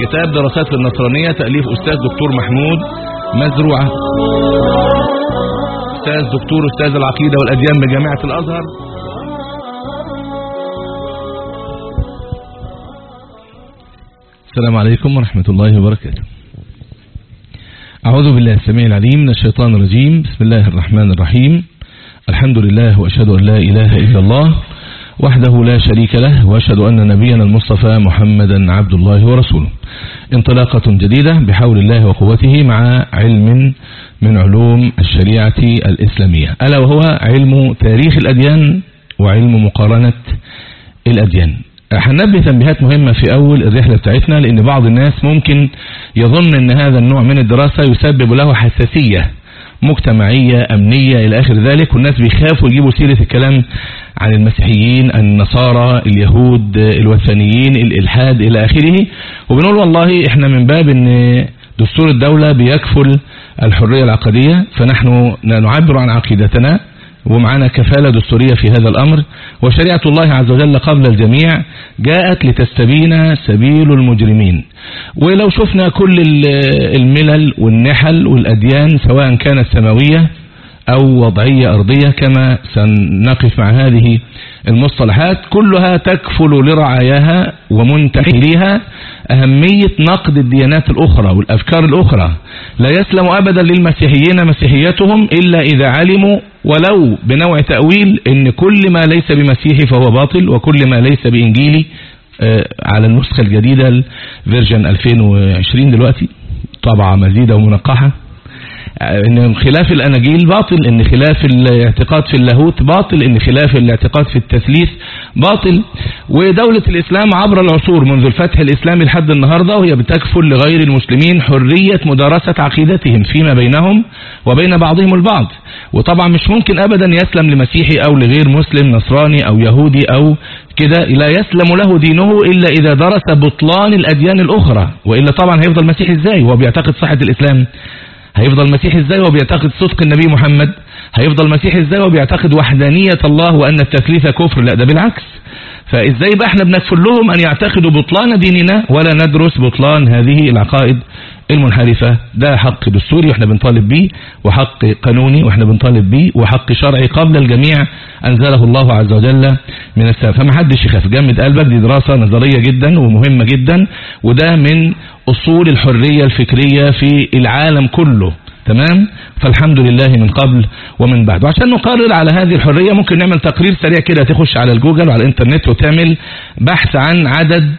كتاب دراسات النصرانية تأليف أستاذ دكتور محمود مزروعة. أستاذ دكتور أستاذ العقيدة والأديان بجامعة الأزهر. السلام عليكم ورحمة الله وبركاته. أعوذ بالله السميع العليم من الشيطان الرجيم. بسم الله الرحمن الرحيم. الحمد لله وأشهد أن لا إله إلا الله. وحده لا شريك له وأشهد أن نبينا المصطفى محمدا عبد الله ورسوله. انطلاقة جديدة بحول الله وقوته مع علم من علوم الشريعة الإسلامية. ألا وهو علم تاريخ الأديان وعلم مقارنة الأديان. هننبه تنبيهات مهمة في أول الرحلة بتاعتنا لأن بعض الناس ممكن يظن أن هذا النوع من الدراسة يسبب له حساسية. مجتمعية أمنية إلى آخر ذلك. والناس بيخافوا يجيبوا سيرة الكلام عن المسيحيين النصارى اليهود الوثنيين الإلحاد إلى آخره. وبنقول والله إحنا من باب أن دستور الدولة بيكفل الحرية العقدية فنحن نعبر عن عقيدتنا. ومعنا كفالة دستورية في هذا الأمر. وشريعة الله عز وجل قبل الجميع جاءت لتستبين سبيل المجرمين. ولو شفنا كل الملل والنحل والأديان سواء كانت سماوية أو وضعية أرضية كما سنقف مع هذه المصطلحات. كلها تكفل لرعاياها ومنتحليها أهمية نقد الديانات الأخرى والأفكار الأخرى. لا يسلم أبدا للمسيحيين مسيحيتهم إلا إذا علموا ولو بنوع تأويل إن كل ما ليس بمسيحي فهو باطل وكل ما ليس بإنجيلي على النسخة الجديدة الفيرجن 2020 دلوقتي. طبعة مزيدة ومنقحة. إن خلاف الأناجيل باطل إن خلاف الاعتقاد في اللاهوت باطل إن خلاف الاعتقاد في التثليث باطل. ودولة الإسلام عبر العصور منذ الفتح الإسلامي لحد النهاردة وهي بتكفل لغير المسلمين حرية مدارسة عقيدتهم فيما بينهم وبين بعضهم البعض. وطبعا مش ممكن ابدا يسلم لمسيحي أو لغير مسلم نصراني أو يهودي أو كده لا يسلم له دينه إلا إذا درس بطلان الأديان الأخرى. وإلا طبعا هيفضل مسيحي إزاي؟ وهو بيعتقد صحة الإسلام هيفضل مسيحي إزاي وبيعتقد صدق النبي محمد؟ هيفضل مسيحي إزاي وبيعتقد وحدانية الله وأن التثليث كفر؟ لا ده بالعكس. فإزاي بقى إحنا بنكفر لهم أن يعتقدوا بطلان ديننا ولا ندرس بطلان هذه العقائد المنحرفة؟ ده حق دستوري وإحنا بنطالب بيه وحق قانوني وإحنا بنطالب بيه وحق شرعي قبل الجميع أنزله الله عز وجل من السماء. فما حدش يخاف. جمد قلبك دي دراسة نظرية جدا ومهمة جدا وده من أصول الحرية الفكرية في العالم كله. تمام؟ فالحمد لله من قبل ومن بعد. وعشان نقرر على هذه الحرية ممكن نعمل تقرير سريع كده تخش على الجوجل وعلى الإنترنت وتعمل بحث عن عدد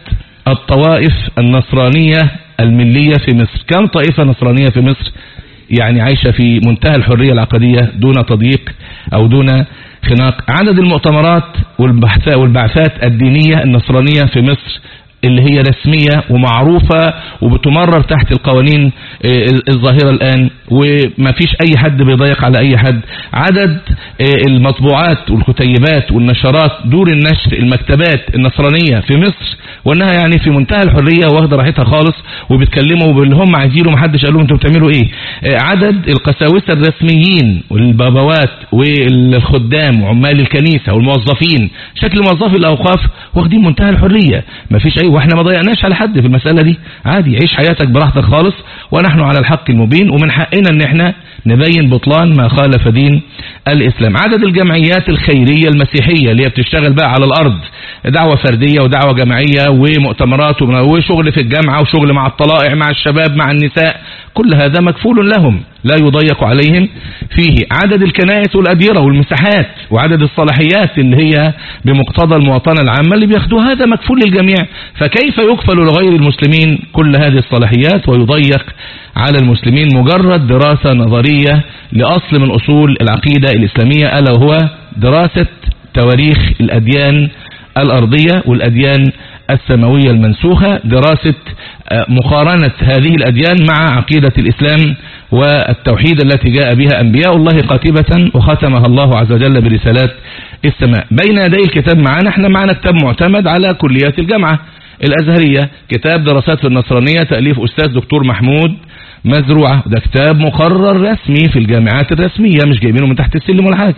الطوائف النصرانية الملية في مصر. كم طائفة نصرانية في مصر يعني عايشة في منتهى الحرية العقدية دون تضييق أو دون خناق؟ عدد المؤتمرات والبعثات الدينية النصرانية في مصر اللي هي رسمية ومعروفة وبتمرر تحت القوانين الظاهرة الآن وما فيش أي حد بيضيق على أي حد. عدد المطبوعات والكتيبات والنشرات دور النشر المكتبات النصرانية في مصر وأنها يعني في منتهى الحرية واخدة راحتها خالص وبيتكلموا باللي هم عايزينه ومحدش قال لهم أنتوا بتعملوا إيه. عدد القساوسة الرسميين والبابوات والخدام وعمال الكنيسة والموظفين شكل موظفي الأوقاف واخدين منتهى الحرية. ما فيش أي وإحنا ما ضيعناش على حد في المسألة دي. عادي عيش حياتك براحتك خالص ونحن على الحق المبين ومن حقنا إن إحنا نبين بطلان ما خالف دين الإسلام. عدد الجمعيات الخيرية المسيحية اللي هي بتشتغل بقى على الأرض دعوة فردية ودعوة جماعية ومؤتمرات وشغل في الجامعة وشغل مع الطلائع مع الشباب مع النساء كل هذا مكفول لهم. لا يضيق عليهم فيه. عدد الكنائس والأديرة والمساحات وعدد الصلاحيات اللي هي بمقتضى المواطنة العامة اللي بياخدوها هذا مكفول للجميع. فكيف يكفل لغير المسلمين كل هذه الصلاحيات ويضيق على المسلمين مجرد دراسة نظرية لأصل من أصول العقيدة الإسلامية ألا وهو دراسة تواريخ الأديان الأرضية والأديان السماوية المنسوخة دراسة مقارنة هذه الأديان مع عقيدة الإسلام والتوحيد التي جاء بها أنبياء الله قاتبة وختمها الله عز وجل برسالات السماء. بين يدي الكتاب معنا إحنا معنا كتاب معتمد على كليات الجامعة. الأزهرية كتاب دراسات في النصرانية تأليف أستاذ دكتور محمود مزروعة. ده كتاب مقرر رسمي في الجامعات الرسمية مش جايبينه من تحت السلم ولا حاجة.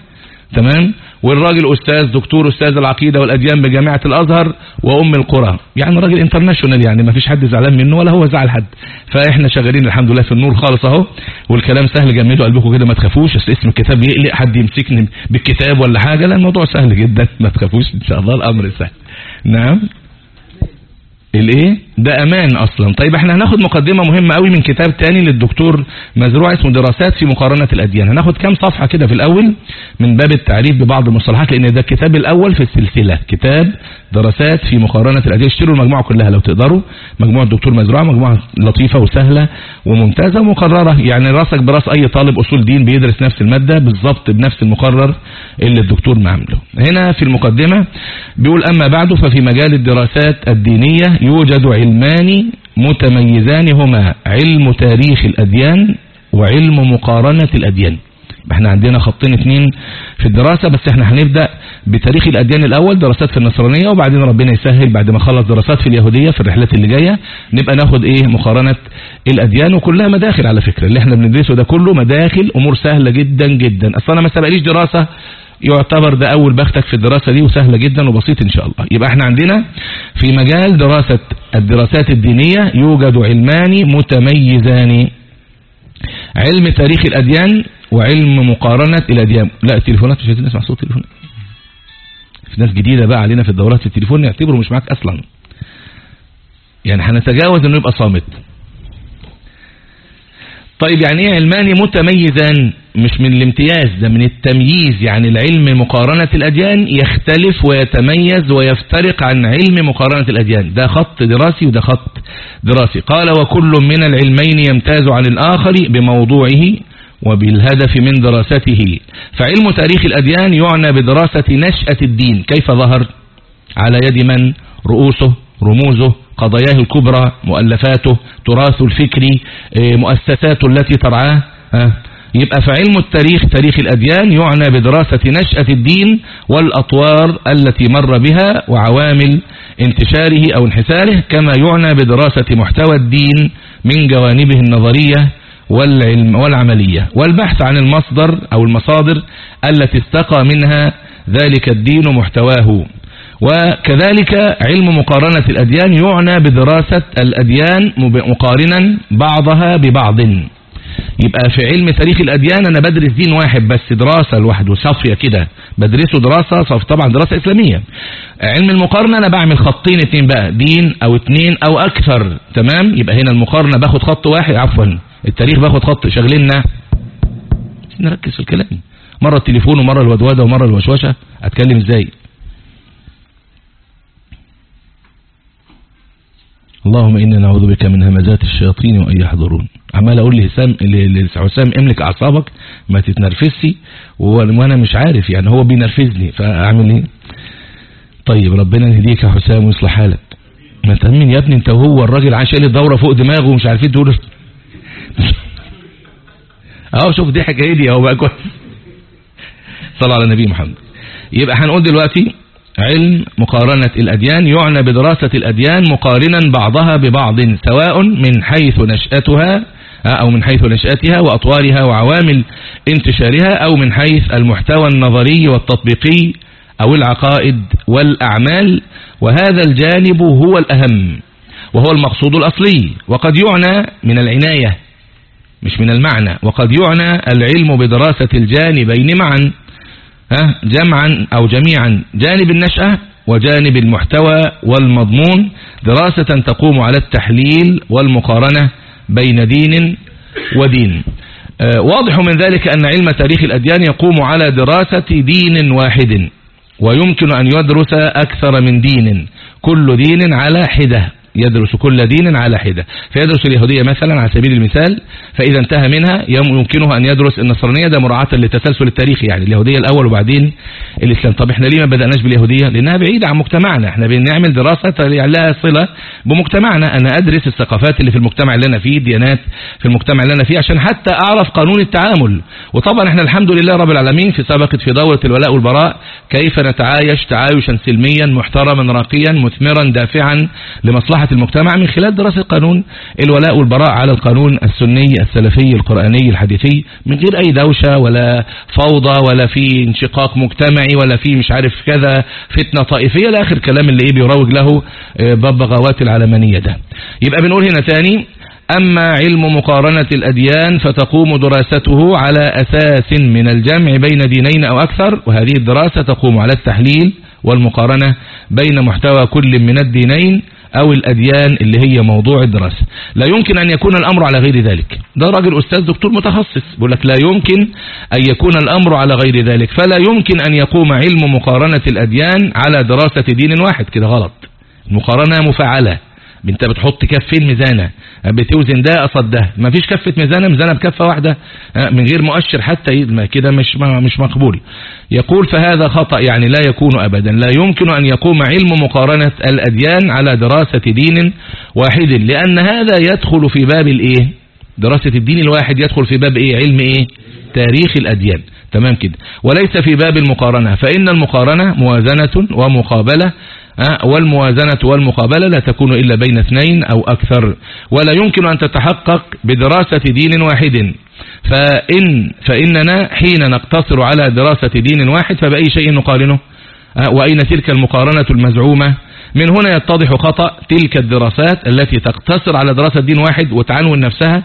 تمام؟ والراجل أستاذ دكتور أستاذ العقيدة والأديان بجامعة الأزهر وأم القرى. يعني راجل انترناشونال يعني ما فيش حد زعلان منه ولا هو زعل حد. فإحنا شغالين الحمد لله في النور خالص أهو. والكلام سهل جمدوا قلبكم كده ما تخافوش. اسم الكتاب يقلق حد يمسكني بالكتاب ولا حاجة. لا الموضوع سهل جدا. ما تخافوش إن شاء الله الأمر سهل. نعم؟ الايه؟ ده أمان أصلا. طيب إحنا هناخد مقدمة مهمة قوي من كتاب تاني للدكتور مزروع اسمه دراسات في مقارنة الأديان. هناخد كام صفحة كده في الأول من باب التعريف ببعض المصطلحات لأن ده الكتاب الأول في السلسلة. كتاب دراسات في مقارنة الاديان اشتروا المجموعة كلها لو تقدروا. مجموعة الدكتور مزروع مجموعة لطيفة وسهلة وممتازة ومقررة. يعني راسك براس أي طالب أصول دين بيدرس نفس المادة بالظبط بنفس المقرر اللي الدكتور معامله. هنا في المقدمة بيقول أما بعد ففي مجال الدراسات الدينية يوجد علمان متميزان هما علم تاريخ الأديان وعلم مقارنة الأديان. إحنا عندنا خطين اتنين في الدراسة بس إحنا هنبدأ بتاريخ الأديان الأول دراسات في النصرانية وبعدين ربنا يسهل بعد ما خلص دراسات في اليهودية في الرحلات اللي جاية نبقى ناخد إيه مقارنة الأديان وكلها مداخل على فكرة اللي إحنا بندرسه ده كله مداخل أمور سهلة جدا جدا. أصلا ما سبقليش دراسة يعتبر ده أول بختك في الدراسة دي وسهلة جدا وبسيط إن شاء الله. يبقى إحنا عندنا في مجال دراسة الدراسات الدينية يوجد علمان متميزان. علم تاريخ الأديان وعلم مقارنة الأديان لا التليفونات مش عايزين نسمع صوت تليفون في ناس جديدة بقى علينا في الدورات في التليفون نعتبره مش معاك أصلا. يعني هنتجاوز إنه يبقى صامت. طيب يعني إيه علمان متميزان مش من الامتياز ده من التمييز. يعني العلم مقارنة الأديان يختلف ويتميز ويفترق عن علم مقارنة الأديان. ده خط دراسي وده خط دراسي. قال وكل من العلمين يمتاز عن الآخر بموضوعه وبالهدف من دراسته. فعلم تاريخ الأديان يعنى بدراسة نشأة الدين. كيف ظهر؟ على يد من؟ رؤوسه رموزه قضاياه الكبرى مؤلفاته تراث الفكري مؤسساته التي ترعاه. يبقى فعلم التاريخ تاريخ الأديان يعنى بدراسة نشأة الدين والأطوار التي مر بها وعوامل انتشاره أو انحساره كما يعنى بدراسة محتوى الدين من جوانبه النظرية والعملية والبحث عن المصدر أو المصادر التي استقى منها ذلك الدين محتواه. وكذلك علم مقارنة الأديان يعنى بدراسة الأديان مقارنا بعضها ببعض. يبقى في علم تاريخ الأديان أنا بدرس دين واحد بس دراسة لوحده صافية كده. بدرسه دراسة صف طبعا دراسة إسلامية. علم المقارنة أنا بعمل خطين اتنين بقى دين أو اتنين أو أكثر تمام؟ يبقى هنا المقارنة باخد خط واحد عفوا. التاريخ باخد خط شغلنا. نركز في الكلام. مرة التليفون ومرة الودودة ومرة الوشوشة. أتكلم إزاي؟ اللهم إنا نعوذ بك من همزات الشياطين وأن يحضرون. عمال أقول لهسام لحسام املك أعصابك ما تتنرفزي وأنا مش عارف يعني هو بينرفزني فأعمل إيه؟ طيب ربنا يهديك يا حسام ويصلح حالك. ما تأمن يا ابني أنت وهو الراجل عايش قال الدورة فوق دماغه ومش عارفين تقول اهو شوف دي حكايتي أهو بقى كويس. صلى على النبي محمد. يبقى هنقول دلوقتي علم مقارنة الأديان يعنى بدراسة الأديان مقارنا بعضها ببعض سواء من حيث نشأتها أو من حيث نشأتها وأطوارها وعوامل انتشارها أو من حيث المحتوى النظري والتطبيقي أو العقائد والأعمال. وهذا الجانب هو الأهم وهو المقصود الأصلي. وقد يعنى من العناية مش من المعنى. وقد يعنى العلم بدراسة الجانبين معا جمعا أو جميعا جانب النشأة وجانب المحتوى والمضمون. دراسة تقوم على التحليل والمقارنة بين دين ودين. واضح من ذلك أن علم تاريخ الأديان يقوم على دراسة دين واحد ويمكن أن يدرس أكثر من دين كل دين على حدة. يدرس كل دين على حدة. فيدرس اليهودية مثلا على سبيل المثال فإذا انتهى منها يمكنه أن يدرس النصرانية. ده مراعاة لتسلسل التاريخ يعني اليهودية الأول وبعدين الإسلام. طب إحنا ليه ما بدأناش باليهودية؟ لأنها بعيدة عن مجتمعنا. إحنا بنعمل دراسة لها صلة بمجتمعنا. أنا أدرس الثقافات اللي في المجتمع اللي أنا فيه الديانات في المجتمع اللي أنا فيه عشان حتى أعرف قانون التعامل. وطبعا إحنا الحمد لله رب العالمين في سبقت في دورة الولاء والبراء كيف نتعايش تعايشا سلميا محترما راقيا مثمرا دافعا لمصلحة مصلحة المجتمع من خلال دراسة قانون الولاء والبراء على القانون السني السلفي القرآني الحديثي من غير أي دوشة ولا فوضى ولا في انشقاق مجتمعي ولا في مش عارف كذا فتنة طائفية. لآخر كلام اللي إيه بيروج له آه، ببغاوات العلمانية ده. يبقى بنقول هنا تاني أما علم مقارنة الأديان فتقوم دراسته على أساس من الجمع بين دينين أو أكثر وهذه الدراسة تقوم على التحليل والمقارنة بين محتوى كل من الدينين أو الأديان اللي هي موضوع الدراسة. لا يمكن أن يكون الأمر على غير ذلك. ده راجل أستاذ دكتور متخصص. بيقول لك لا يمكن أن يكون الأمر على غير ذلك. فلا يمكن أن يقوم علم مقارنة الأديان على دراسة دين واحد. كده غلط. المقارنة مفعلة. انت بتحط كفين ميزانة بتوزن. ده قصاد ده. ما فيش كفة ميزانة ميزانة بكفة واحدة. من غير مؤشر حتى كده مش مش مقبول. يقول فهذا خطأ يعني لا يكون أبدا. لا يمكن أن يقوم علم مقارنة الأديان على دراسة دين واحد. لأن هذا يدخل في باب الإيه؟ دراسة الدين الواحد يدخل في باب إيه؟ علم إيه؟ تاريخ الأديان. تمام كده. وليس في باب المقارنة. فإن المقارنة موازنة ومقابلة والموازنة والمقابلة لا تكون إلا بين اثنين أو أكثر. ولا يمكن أن تتحقق بدراسة دين واحد. فإن فإننا حين نقتصر على دراسة دين واحد فبأي شيء نقارنه؟ وأين تلك المقارنة المزعومة؟ من هنا يتضح خطأ تلك الدراسات التي تقتصر على دراسة دين واحد وتعنون نفسها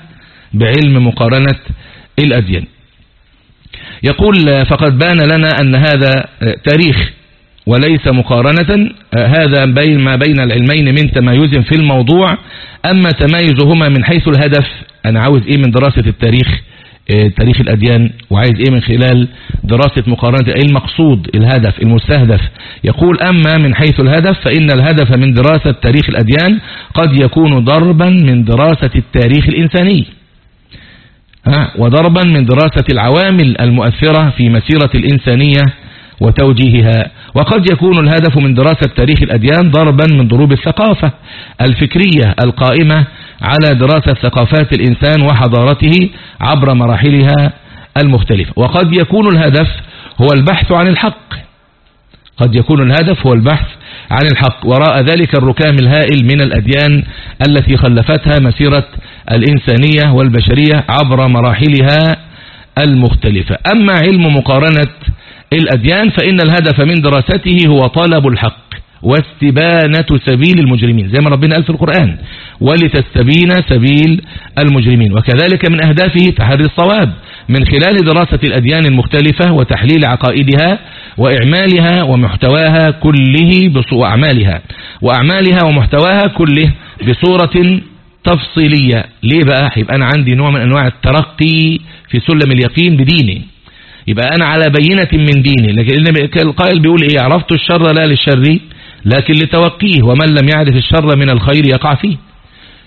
بعلم مقارنة الأديان. يقول فقد بان لنا أن هذا تاريخ وليس مقارنة آه، هذا بين ما بين العلمين من تمايز في الموضوع. أما تمايزهما من حيث الهدف أنا عاوز إيه من دراسة التاريخ؟ آه، تاريخ الأديان وعايز إيه من خلال دراسة مقارنة؟ إيه المقصود؟ الهدف المستهدف. يقول أما من حيث الهدف فإن الهدف من دراسة تاريخ الأديان قد يكون ضربا من دراسة التاريخ الإنساني. وضربا من دراسة العوامل المؤثرة في مسيرة الإنسانية وتوجيهها. وقد يكون الهدف من دراسة تاريخ الأديان ضربا من ضروب الثقافة الفكرية القائمة على دراسة ثقافات الإنسان وحضارته عبر مراحلها المختلفة. وقد يكون الهدف هو البحث عن الحق. قد يكون الهدف هو البحث عن الحق. وراء ذلك الركام الهائل من الأديان التي خلفتها مسيرة الإنسانية والبشرية عبر مراحلها المختلفة. أما علم مقارنة الأديان فإن الهدف من دراسته هو طلب الحق واستبانة سبيل المجرمين زي ما ربنا قال في القرآن ولتستبين سبيل المجرمين وكذلك من أهدافه تحري الصواب من خلال دراسة الأديان المختلفة وتحليل عقائدها وإعمالها ومحتواها كله وأعمالها وأعمالها ومحتواها كله بصورة تفصيلية. ليه بقى؟ يبقى أنا عندي نوع من أنواع الترقي في سلم اليقين بديني. يبقى أنا على بينة من ديني. لكن القائل بيقول إيه؟ عرفت الشر لا للشر لكن لتوقيه. ومن لم يعرف الشر من الخير يقع فيه.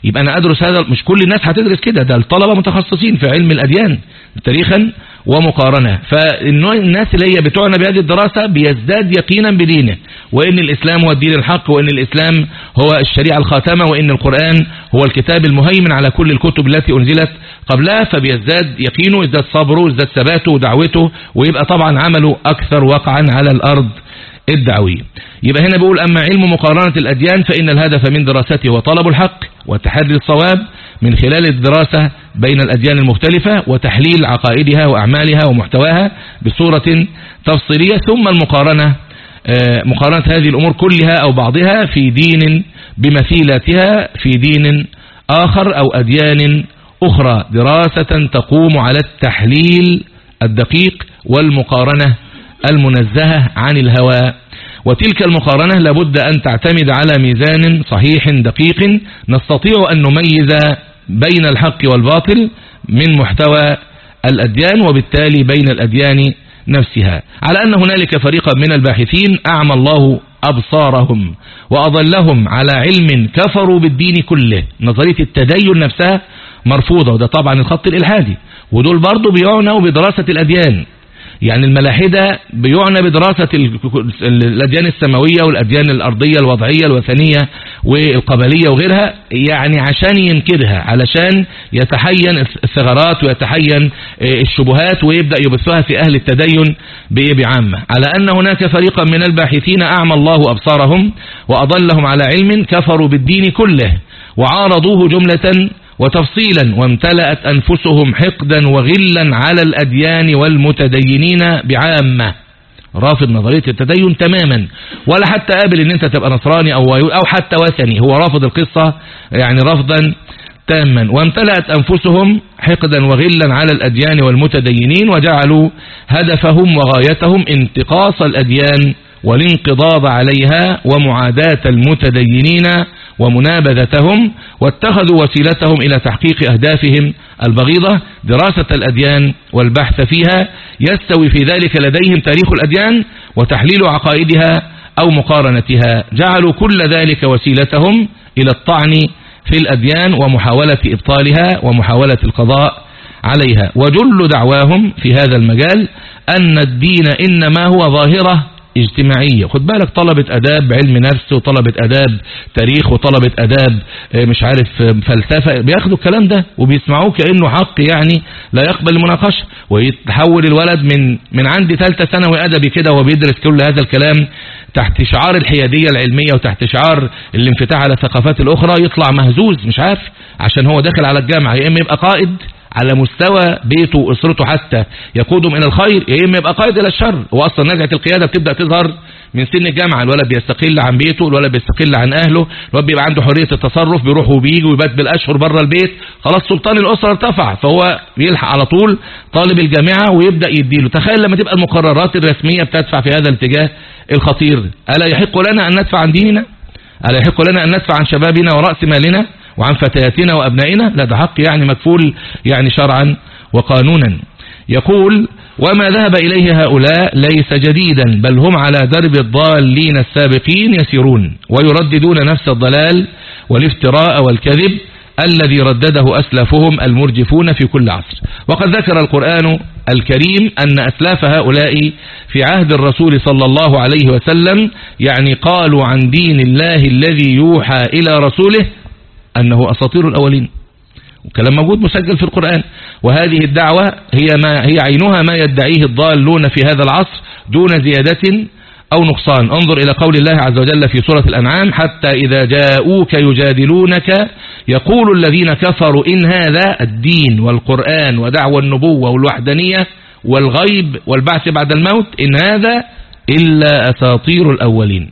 يبقى أنا أدرس هذا مش كل الناس هتدرس كده ده الطلبة متخصصين في علم الأديان تاريخا ومقارنة. فالناس اللي هي بتوعنا بهذه الدراسة بيزداد يقينا بدينه. وإن الإسلام هو الدين الحق وإن الإسلام هو الشريعة الخاتمة وإن القرآن هو الكتاب المهيمن على كل الكتب التي أنزلت قبلها فبيزداد يقينه يزداد صبره يزداد ثباته ودعوته ويبقى طبعا عمله أكثر وقعا على الأرض الدعوية يبقى هنا بيقول أما علم مقارنة الأديان فإن الهدف من دراسته هو طلب الحق وتحري الصواب من خلال الدراسة بين الأديان المختلفة وتحليل عقائدها وأعمالها ومحتواها بصورة تفصيلية ثم المقارنة مقارنة هذه الأمور كلها أو بعضها في دين بمثيلاتها في دين آخر أو أديان أخرى. دراسة تقوم على التحليل الدقيق والمقارنة المنزهة عن الهوى. وتلك المقارنة لابد أن تعتمد على ميزان صحيح دقيق نستطيع أن نميز بين الحق والباطل من محتوى الأديان وبالتالي بين الأديان نفسها. على أن هنالك فريقا من الباحثين أعمى الله أبصارهم وأضلهم على علم كفروا بالدين كله. نظرية التدين نفسها مرفوضة وده طبعا الخط الإلحادي. ودول برضو بيعنوا بدراسة الأديان. يعني الملاحدة بيعنى بدراسة الأديان السماوية والأديان الأرضية الوضعية الوثنية والقبلية وغيرها يعني عشان ينكرها علشان يتحين الثغرات ويتحين الشبهات ويبدأ يبثها في أهل التدين بعامة على أن هناك فريقا من الباحثين أعمى الله أبصارهم وأضلهم على علم كفروا بالدين كله وعارضوه جملة وتفصيلا وامتلأت أنفسهم حقدا وغلا على الأديان والمتدينين بعامة. رافض نظرية التدين تماما. ولا حتى قابل إن أنت تبقى نصراني أو, أو حتى وثني. هو رافض القصة يعني رفضا تاما. وامتلأت أنفسهم حقدا وغلا على الأديان والمتدينين وجعلوا هدفهم وغايتهم انتقاص الأديان والانقضاض عليها ومعاداة المتدينين ومنابذتهم واتخذوا وسيلتهم إلى تحقيق أهدافهم البغيضة دراسة الأديان والبحث فيها يستوي في ذلك لديهم تاريخ الأديان وتحليل عقائدها أو مقارنتها. جعلوا كل ذلك وسيلتهم إلى الطعن في الأديان ومحاولة إبطالها ومحاولة القضاء عليها. وجل دعواهم في هذا المجال أن الدين إنما هو ظاهرة اجتماعية. خد بالك طلبة أداب علم نفس وطلبة أداب تاريخ وطلبة أداب آه، مش عارف فلسفة بياخدوا الكلام ده وبيسمعوه كأنه حق يعني لا يقبل المناقشة. ويتحول الولد من من عندي ثالثة ثانوي أدبي كده وهو بيدرس كل هذا الكلام تحت شعار الحيادية العلمية وتحت شعار الانفتاح على الثقافات الأخرى يطلع مهزوز مش عارف عشان هو داخل على الجامعة يا إما يبقى قائد على مستوى بيته واسرته حتى يقودهم إلى الخير يا إما يبقى قائد إلى الشر. واصلا نزعه القيادة بتبدأ تظهر من سن الجامعة. الولد بيستقل عن بيته الولد بيستقل عن أهله الولد بيبقى عنده حرية التصرف بيروح وبيجي ويبات بالأشهر بره البيت. خلاص سلطان الأسرة ارتفع فهو بيلحق على طول طالب الجامعة ويبدأ يديله. تخيل لما تبقى المقررات الرسمية بتدفع في هذا الاتجاه الخطير. ألا يحق لنا أن ندفع عن ديننا؟ ألا يحق لنا أن ندفع عن شبابنا وراس مالنا؟ وعن فتياتنا وأبنائنا لا ده حق يعني مكفول يعني شرعا وقانونا. يقول وما ذهب إليه هؤلاء ليس جديدا بل هم على درب الضالين السابقين يسيرون ويرددون نفس الضلال والافتراء والكذب الذي ردده أسلافهم المرجفون في كل عصر. وقد ذكر القرآن الكريم أن أسلاف هؤلاء في عهد الرسول صلى الله عليه وسلم يعني قالوا عن دين الله الذي يوحى إلى رسوله أنه أساطير الأولين. وكلام موجود مسجل في القرآن. وهذه الدعوة هي ما هي عينها ما يدعيه الضالون في هذا العصر دون زيادة أو نقصان. انظر إلى قول الله عز وجل في سورة الأنعام حتى إذا جاءوك يجادلونك يقول الذين كفروا إن هذا الدين والقرآن ودعوى النبوة والوحدانية والغيب والبعث بعد الموت إن هذا إلا أساطير الأولين.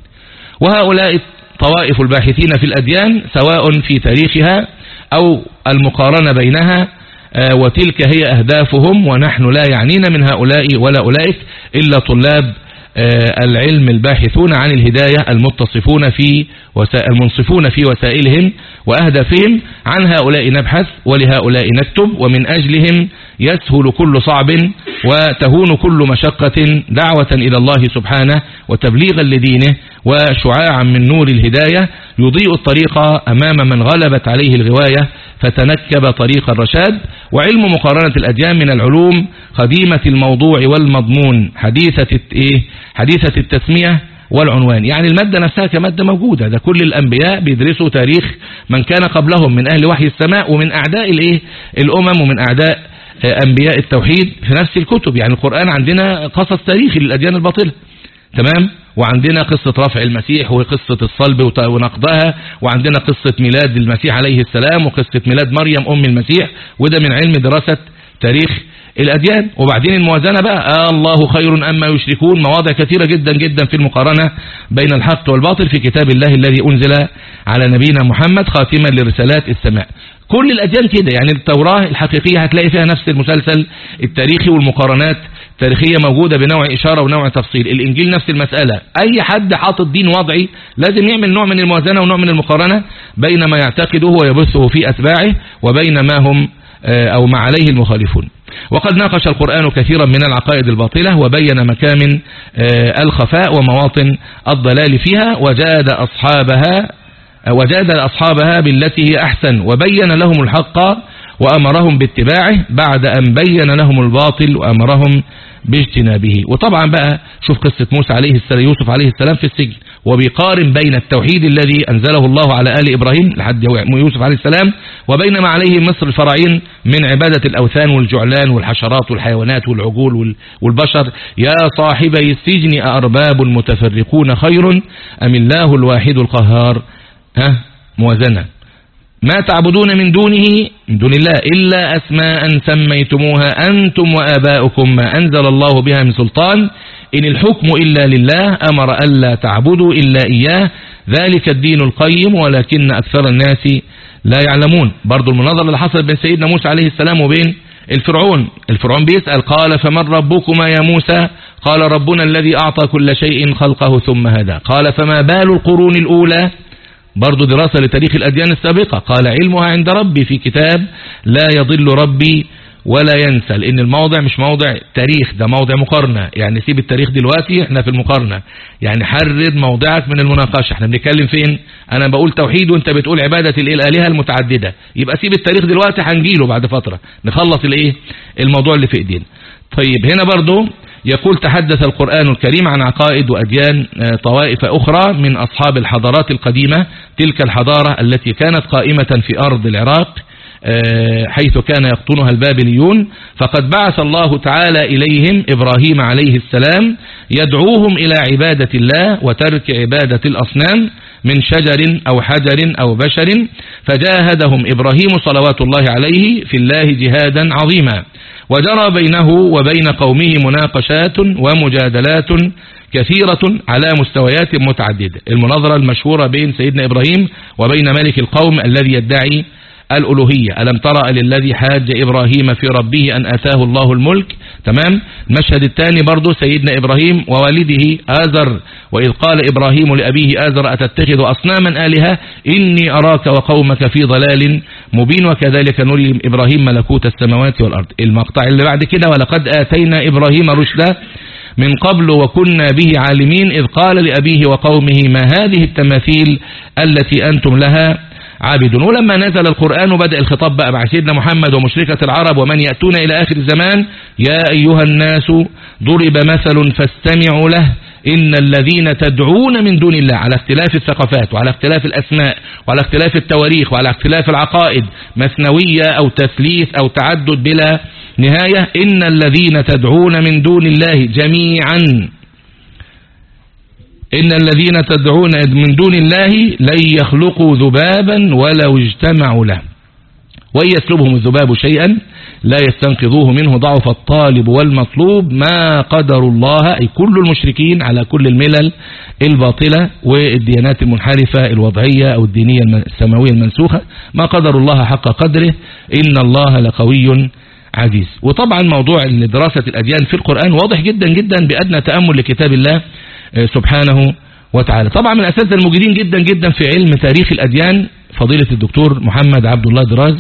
وهؤلاء طوائف الباحثين في الأديان سواء في تاريخها أو المقارنة بينها آه، وتلك هي أهدافهم ونحن لا يعنينا من هؤلاء ولا أولئك إلا طلاب آه، العلم الباحثون عن الهداية المتصفون في المنصفون في وسائلهم وأهدافهم عن هؤلاء نبحث ولهؤلاء نكتب ومن أجلهم يسهل كل صعب وتهون كل مشقة دعوة إلى الله سبحانه وتبليغا لدينه وشعاعا من نور الهداية يضيء الطريق أمام من غلبت عليه الغواية فتنكب طريق الرشاد وعلم مقارنة الأديان من العلوم قديمة الموضوع والمضمون حديثة إيه؟ حديثة التسمية والعنوان. يعني المادة نفسها كمادة موجودة. ده كل الأنبياء بيدرسوا تاريخ من كان قبلهم من أهل وحي السماء ومن أعداء الإيه؟ الأمم ومن أعداء أنبياء التوحيد في نفس الكتب. يعني القرآن عندنا قصص تاريخي للأديان الباطلة. تمام؟ وعندنا قصة رفع المسيح وقصة الصلب ونقضها وعندنا قصة ميلاد المسيح عليه السلام وقصة ميلاد مريم أم المسيح وده من علم دراسة تاريخ الأديان. وبعدين الموازنة بقى. آه الله خير أما يشركون. مواضع كثيرة جدا جدا في المقارنة بين الحق والباطل في كتاب الله الذي أنزل على نبينا محمد خاتما لرسالات السماء. كل الأديان كده. يعني التوراة الحقيقية هتلاقي فيها نفس المسلسل التاريخي والمقارنات تاريخية موجودة بنوع إشارة ونوع تفصيل. الإنجيل نفس المسألة. أي حد حاطط دين وضعي لازم يعمل نوع من الموازنة ونوع من المقارنة بين ما يعتقده ويبثه في أتباعه وبين ما هم آه، أو ما عليه المخالفون. وقد ناقش القرآن كثيرا من العقائد الباطلة وبين مكامن آه، الخفاء ومواطن الضلال فيها وجاد أصحابها وجاد أصحابها بالتي هي أحسن وبين لهم الحق وأمرهم باتباعه بعد أن بين لهم الباطل وأمرهم باجتنابه. وطبعا بقى شوف قصة موسى عليه السلام يوسف عليه السلام في السجن وبيقارن بين التوحيد الذي أنزله الله على آل إبراهيم لحد يوسف عليه السلام وبين ما عليه مصر الفراعين من عبادة الأوثان والجعلان والحشرات والحيوانات والعجول والبشر. يا صاحبي السجن أأرباب متفرقون خير أم الله الواحد القهار؟ ها? موازنة. ما تعبدون من دونه من دون الله إلا أسماء سميتموها أنتم وآباؤكم ما أنزل الله بها من سلطان. إن الحكم إلا لله أمر ألا تعبدوا إلا إياه. ذلك الدين القيم ولكن أكثر الناس لا يعلمون. برضو المناظرة اللي حصلت بين سيدنا موسى عليه السلام وبين الفرعون. الفرعون بيسأل قال فمن ربكما يا موسى؟ قال ربنا الذي أعطى كل شيء خلقه ثم هدى. قال فما بال القرون الأولى برضو دراسة لتاريخ الأديان السابقة. قال علمها عند ربي في كتاب لا يضل ربي ولا ينسى. لأن الموضع مش موضع تاريخ ده موضع مقارنة. يعني سيب التاريخ دلوقتي إحنا في المقارنة. يعني حرد موضعك من المناقشة. إحنا بنتكلم فين؟ أنا بقول توحيد وأنت بتقول عبادة الالهة المتعددة. يبقى سيب التاريخ دلوقتي هنجيله بعد فترة. نخلص الإيه؟ الموضوع اللي في إيدينا. طيب هنا برضو يقول تحدث القرآن الكريم عن عقائد وأديان آه، طوائف أخرى من أصحاب الحضارات القديمة تلك الحضارة التي كانت قائمة في أرض العراق آه، حيث كان يقطنها البابليون. فقد بعث الله تعالى إليهم إبراهيم عليه السلام يدعوهم إلى عبادة الله وترك عبادة الأصنام. من شجر أو حجر أو بشر فجاهدهم إبراهيم صلوات الله عليه في الله جهادا عظيما وجرى بينه وبين قومه مناقشات ومجادلات كثيرة على مستويات متعددة المناظرة المشهورة بين سيدنا إبراهيم وبين ملك القوم الذي يدعي الألوهية ألم ترى للذي حاج إبراهيم في ربه أن أتاه الله الملك؟ تمام؟ المشهد الثاني برضو سيدنا إبراهيم ووالده آزر وإذ قال إبراهيم لأبيه آزر أتتخذ أصناما آلهة؟ إني أراك وقومك في ضلال مبين وكذلك نري إبراهيم ملكوت السماوات والأرض. المقطع اللي بعد كده ولقد آتينا إبراهيم رشدا من قبل وكنا به عالمين إذ قال لأبيه وقومه ما هذه التماثيل التي أنتم لها؟ عابدون ولما نزل القرآن بدأ الخطاب بقى مع سيدنا محمد ومشركة العرب ومن يأتون إلى آخر الزمان يا أيها الناس ضرب مثل فاستمعوا له إن الذين تدعون من دون الله على اختلاف الثقافات وعلى اختلاف الأسماء وعلى اختلاف التواريخ وعلى اختلاف العقائد مثنوية أو تثليث أو تعدد بلا نهاية إن الذين تدعون من دون الله جميعا إن الذين تدعون من دون الله لن يخلقوا ذبابا ولو اجتمعوا له. وإن يسلبهم الذباب شيئا لا يستنقذوه منه ضعف الطالب والمطلوب ما قدر الله أي كل المشركين على كل الملل الباطلة والديانات المنحرفة الوضعية أو الدينية السماوية المنسوخة. ما قدر الله حق قدره؟ إن الله لقوي عزيز. وطبعا موضوع دراسة الأديان في القرآن واضح جدا جدا بأدنى تأمل لكتاب الله سبحانه وتعالى. طبعا من الأساتذة المجيدين جدا جدا في علم تاريخ الأديان فضيلة الدكتور محمد عبد الله دراز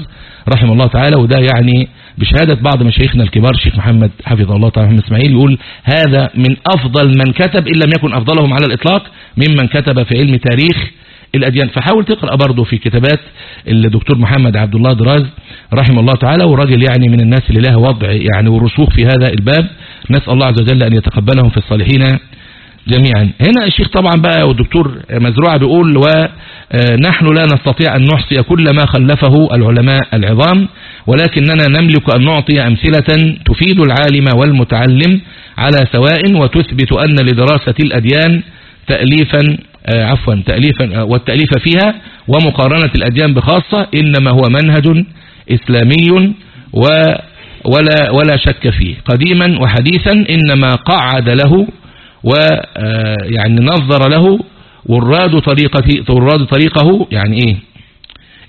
رحمه الله تعالى وده يعني بشهادة بعض مشايخنا الكبار الشيخ محمد حفظه الله تعالى محمد إسماعيل يقول هذا من أفضل من كتب إن لم يكن أفضلهم على الإطلاق ممن كتب في علم تاريخ الأديان. فحاول تقرأ برضه في كتابات الدكتور محمد عبد الله دراز رحمه الله تعالى وراجل يعني من الناس اللي له وضع يعني ورسوخ في هذا الباب. نسأل الله عز وجل أن يتقبلهم في الصالحين. جميعا. هنا الشيخ طبعا بقى والدكتور مزروعة بيقول ونحن لا نستطيع أن نحصي كل ما خلفه العلماء العظام ولكننا نملك أن نعطي أمثلة تفيد العالم والمتعلم على سواء وتثبت أن لدراسة الأديان تأليفا آه، عفوا تأليفا آه، والتأليف فيها ومقارنة الأديان بخاصة إنما هو منهج إسلامي و ولا, ولا شك فيه. قديما وحديثا إنما قعد له ويعني آه، نظر له وراد طريقه وراد طريقه يعني إيه؟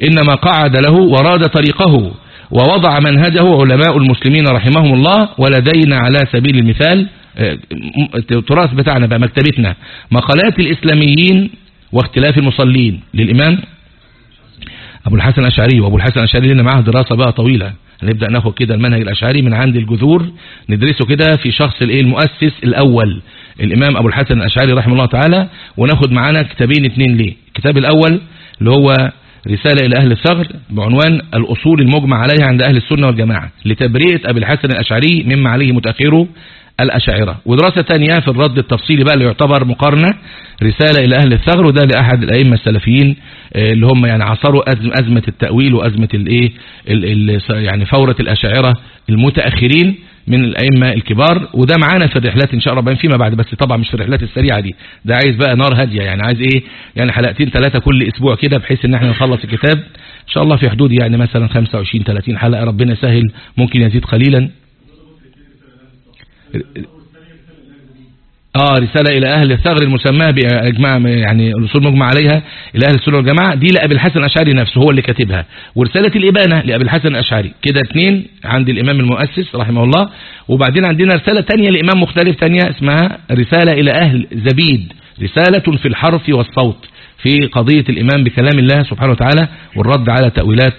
إنما قعد له وراد طريقه ووضع منهجه علماء المسلمين رحمهم الله ولدينا على سبيل المثال آه، التراث بتاعنا بقى مكتبتنا مقالات الإسلاميين واختلاف المصلين للإمام أبو الحسن الأشعري. وأبو الحسن الأشعري لنا معه دراسة بقى طويلة. هنبدأ ناخد كده المنهج الأشعري من عند الجذور ندرسه كده في شخص الإيه؟ المؤسس الأول. الإمام أبو الحسن الأشعري رحمه الله تعالى وناخد معانا كتابين اتنين ليه. الكتاب الأول اللي هو رسالة إلى أهل الثغر بعنوان الأصول المجمع عليها عند أهل السنة والجماعة لتبرئة أبي الحسن الأشعري مما عليه متأخره الأشاعرة. ودراسة تانية في الرد التفصيلي بقى اللي يعتبر مقارنة رسالة إلى أهل الثغر وده لأحد الأئمة السلفيين آه، اللي هم يعني عصروا أزمة التأويل وأزمة الإيه يعني فورة الأشاعرة المتأخرين. من الأئمة الكبار وده معانا في الرحلات إن شاء الله فيما بعد بس طبعا مش في الرحلات السريعة دي. ده عايز بقى نار هادية يعني عايز إيه؟ يعني حلقتين ثلاثة كل أسبوع كده بحيث إن إحنا نخلص الكتاب. إن شاء الله في حدود يعني مثلا 25 30 حلقة ربنا يسهل ممكن يزيد قليلا. آه رسالة إلى أهل الثغر المسماة بإجماع يعني الأصول مجمع عليها إلى أهل السنة والجماعة. دي لأبي الحسن الأشعري نفسه هو اللي كاتبها. ورسالة الإبانة لأبي الحسن الأشعري. كده اثنين عند الإمام المؤسس رحمه الله. وبعدين عندنا رسالة تانية لإمام مختلف تانية اسمها رسالة إلى أهل زبيد. رسالة في الحرف والصوت في قضية الإيمان بكلام الله سبحانه وتعالى والرد على تأويلات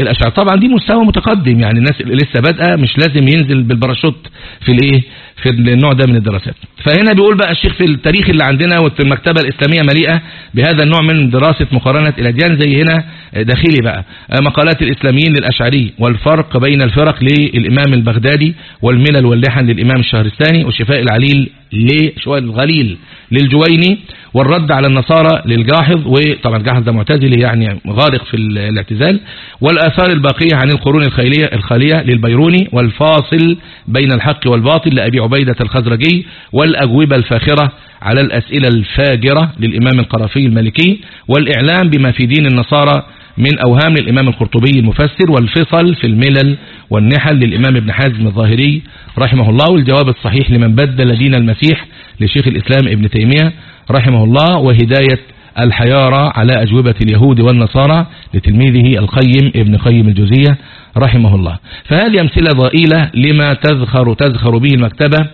الأشعار. طبعا دي مستوى متقدم يعني الناس اللي لسه بادئة مش لازم ينزل بالباراشوت في الإيه؟ في النوع ده من الدراسات. فهنا بيقول بقى الشيخ في التاريخ اللي عندنا والمكتبة الإسلامية مليئة بهذا النوع من دراسة مقارنة الأديان زي هنا داخلي بقى. مقالات الإسلاميين للأشعري والفرق بين الفرق للإمام البغدادي والملل واللحن للإمام الشهرستاني وشفاء العليل لشوال الغليل للجويني والرد على النصارى للجاحظ وطبعا الجاحظ ده معتزلي يعني غارق في الاعتزال والآثار الباقية عن القرون الخيلية الخالية للبيروني والفاصل بين الحق والباطل لأبي عبيدة الخزرجي والأجوبة الفاخرة على الأسئلة الفاجرة للإمام القرافي المالكي والإعلام بما في دين النصارى من أوهام للإمام القرطبي المفسر والفصل في الملل والنحل للإمام ابن حزم الظاهري رحمه الله والجواب الصحيح لمن بدل دين المسيح لشيخ الإسلام ابن تيمية رحمه الله وهداية الحيارى على أجوبة اليهود والنصارى لتلميذه القيم ابن قيم الجزية رحمه الله. فهذه أمثلة ضئيلة لما تذخر تذخر به المكتبة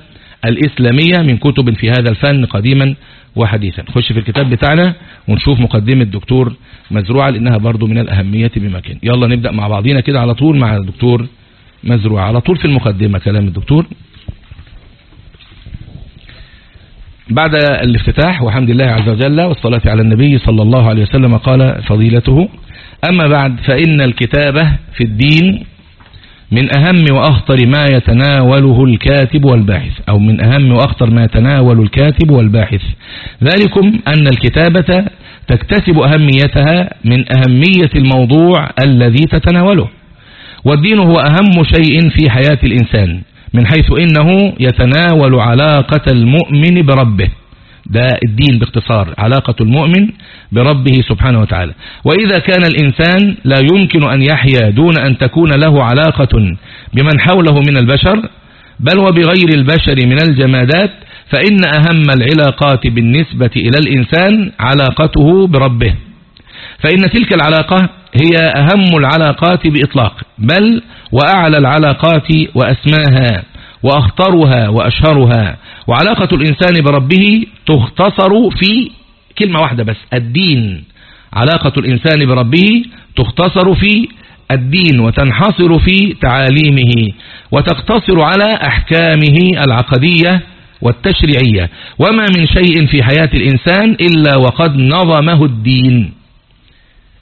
الإسلامية من كتب في هذا الفن قديما وحديثا. خش في الكتاب بتاعنا ونشوف مقدمة الدكتور مزروعة لأنها برضو من الأهمية بمكان يلا نبدأ مع بعضينا كده على طول مع الدكتور مزروعة. على طول في المقدمة كلام الدكتور. بعد الافتتاح وحمد الله عز وجل والصلاة على النبي صلى الله عليه وسلم قال فضيلته أما بعد فإن الكتابة في الدين من أهم وأخطر ما يتناوله الكاتب والباحث أو من أهم وأخطر ما يتناول الكاتب والباحث. ذلكم أن الكتابة تكتسب أهميتها من أهمية الموضوع الذي تتناوله. والدين هو أهم شيء في حياة الإنسان. من حيث إنه يتناول علاقة المؤمن بربه. ده الدين باختصار علاقة المؤمن بربه سبحانه وتعالى. وإذا كان الإنسان لا يمكن أن يحيا دون أن تكون له علاقة بمن حوله من البشر بل وبغير البشر من الجمادات فإن أهم العلاقات بالنسبة إلى الإنسان علاقته بربه. فإن تلك العلاقة هي أهم العلاقات بإطلاق بل وأعلى العلاقات وأسماها وأخطرها وأشهرها. وعلاقة الإنسان بربه تختصر في كلمة واحدة بس الدين. علاقة الإنسان بربه تختصر في الدين وتنحصر في تعاليمه وتقتصر على أحكامه العقدية والتشريعية. وما من شيء في حياة الإنسان إلا وقد نظمه الدين.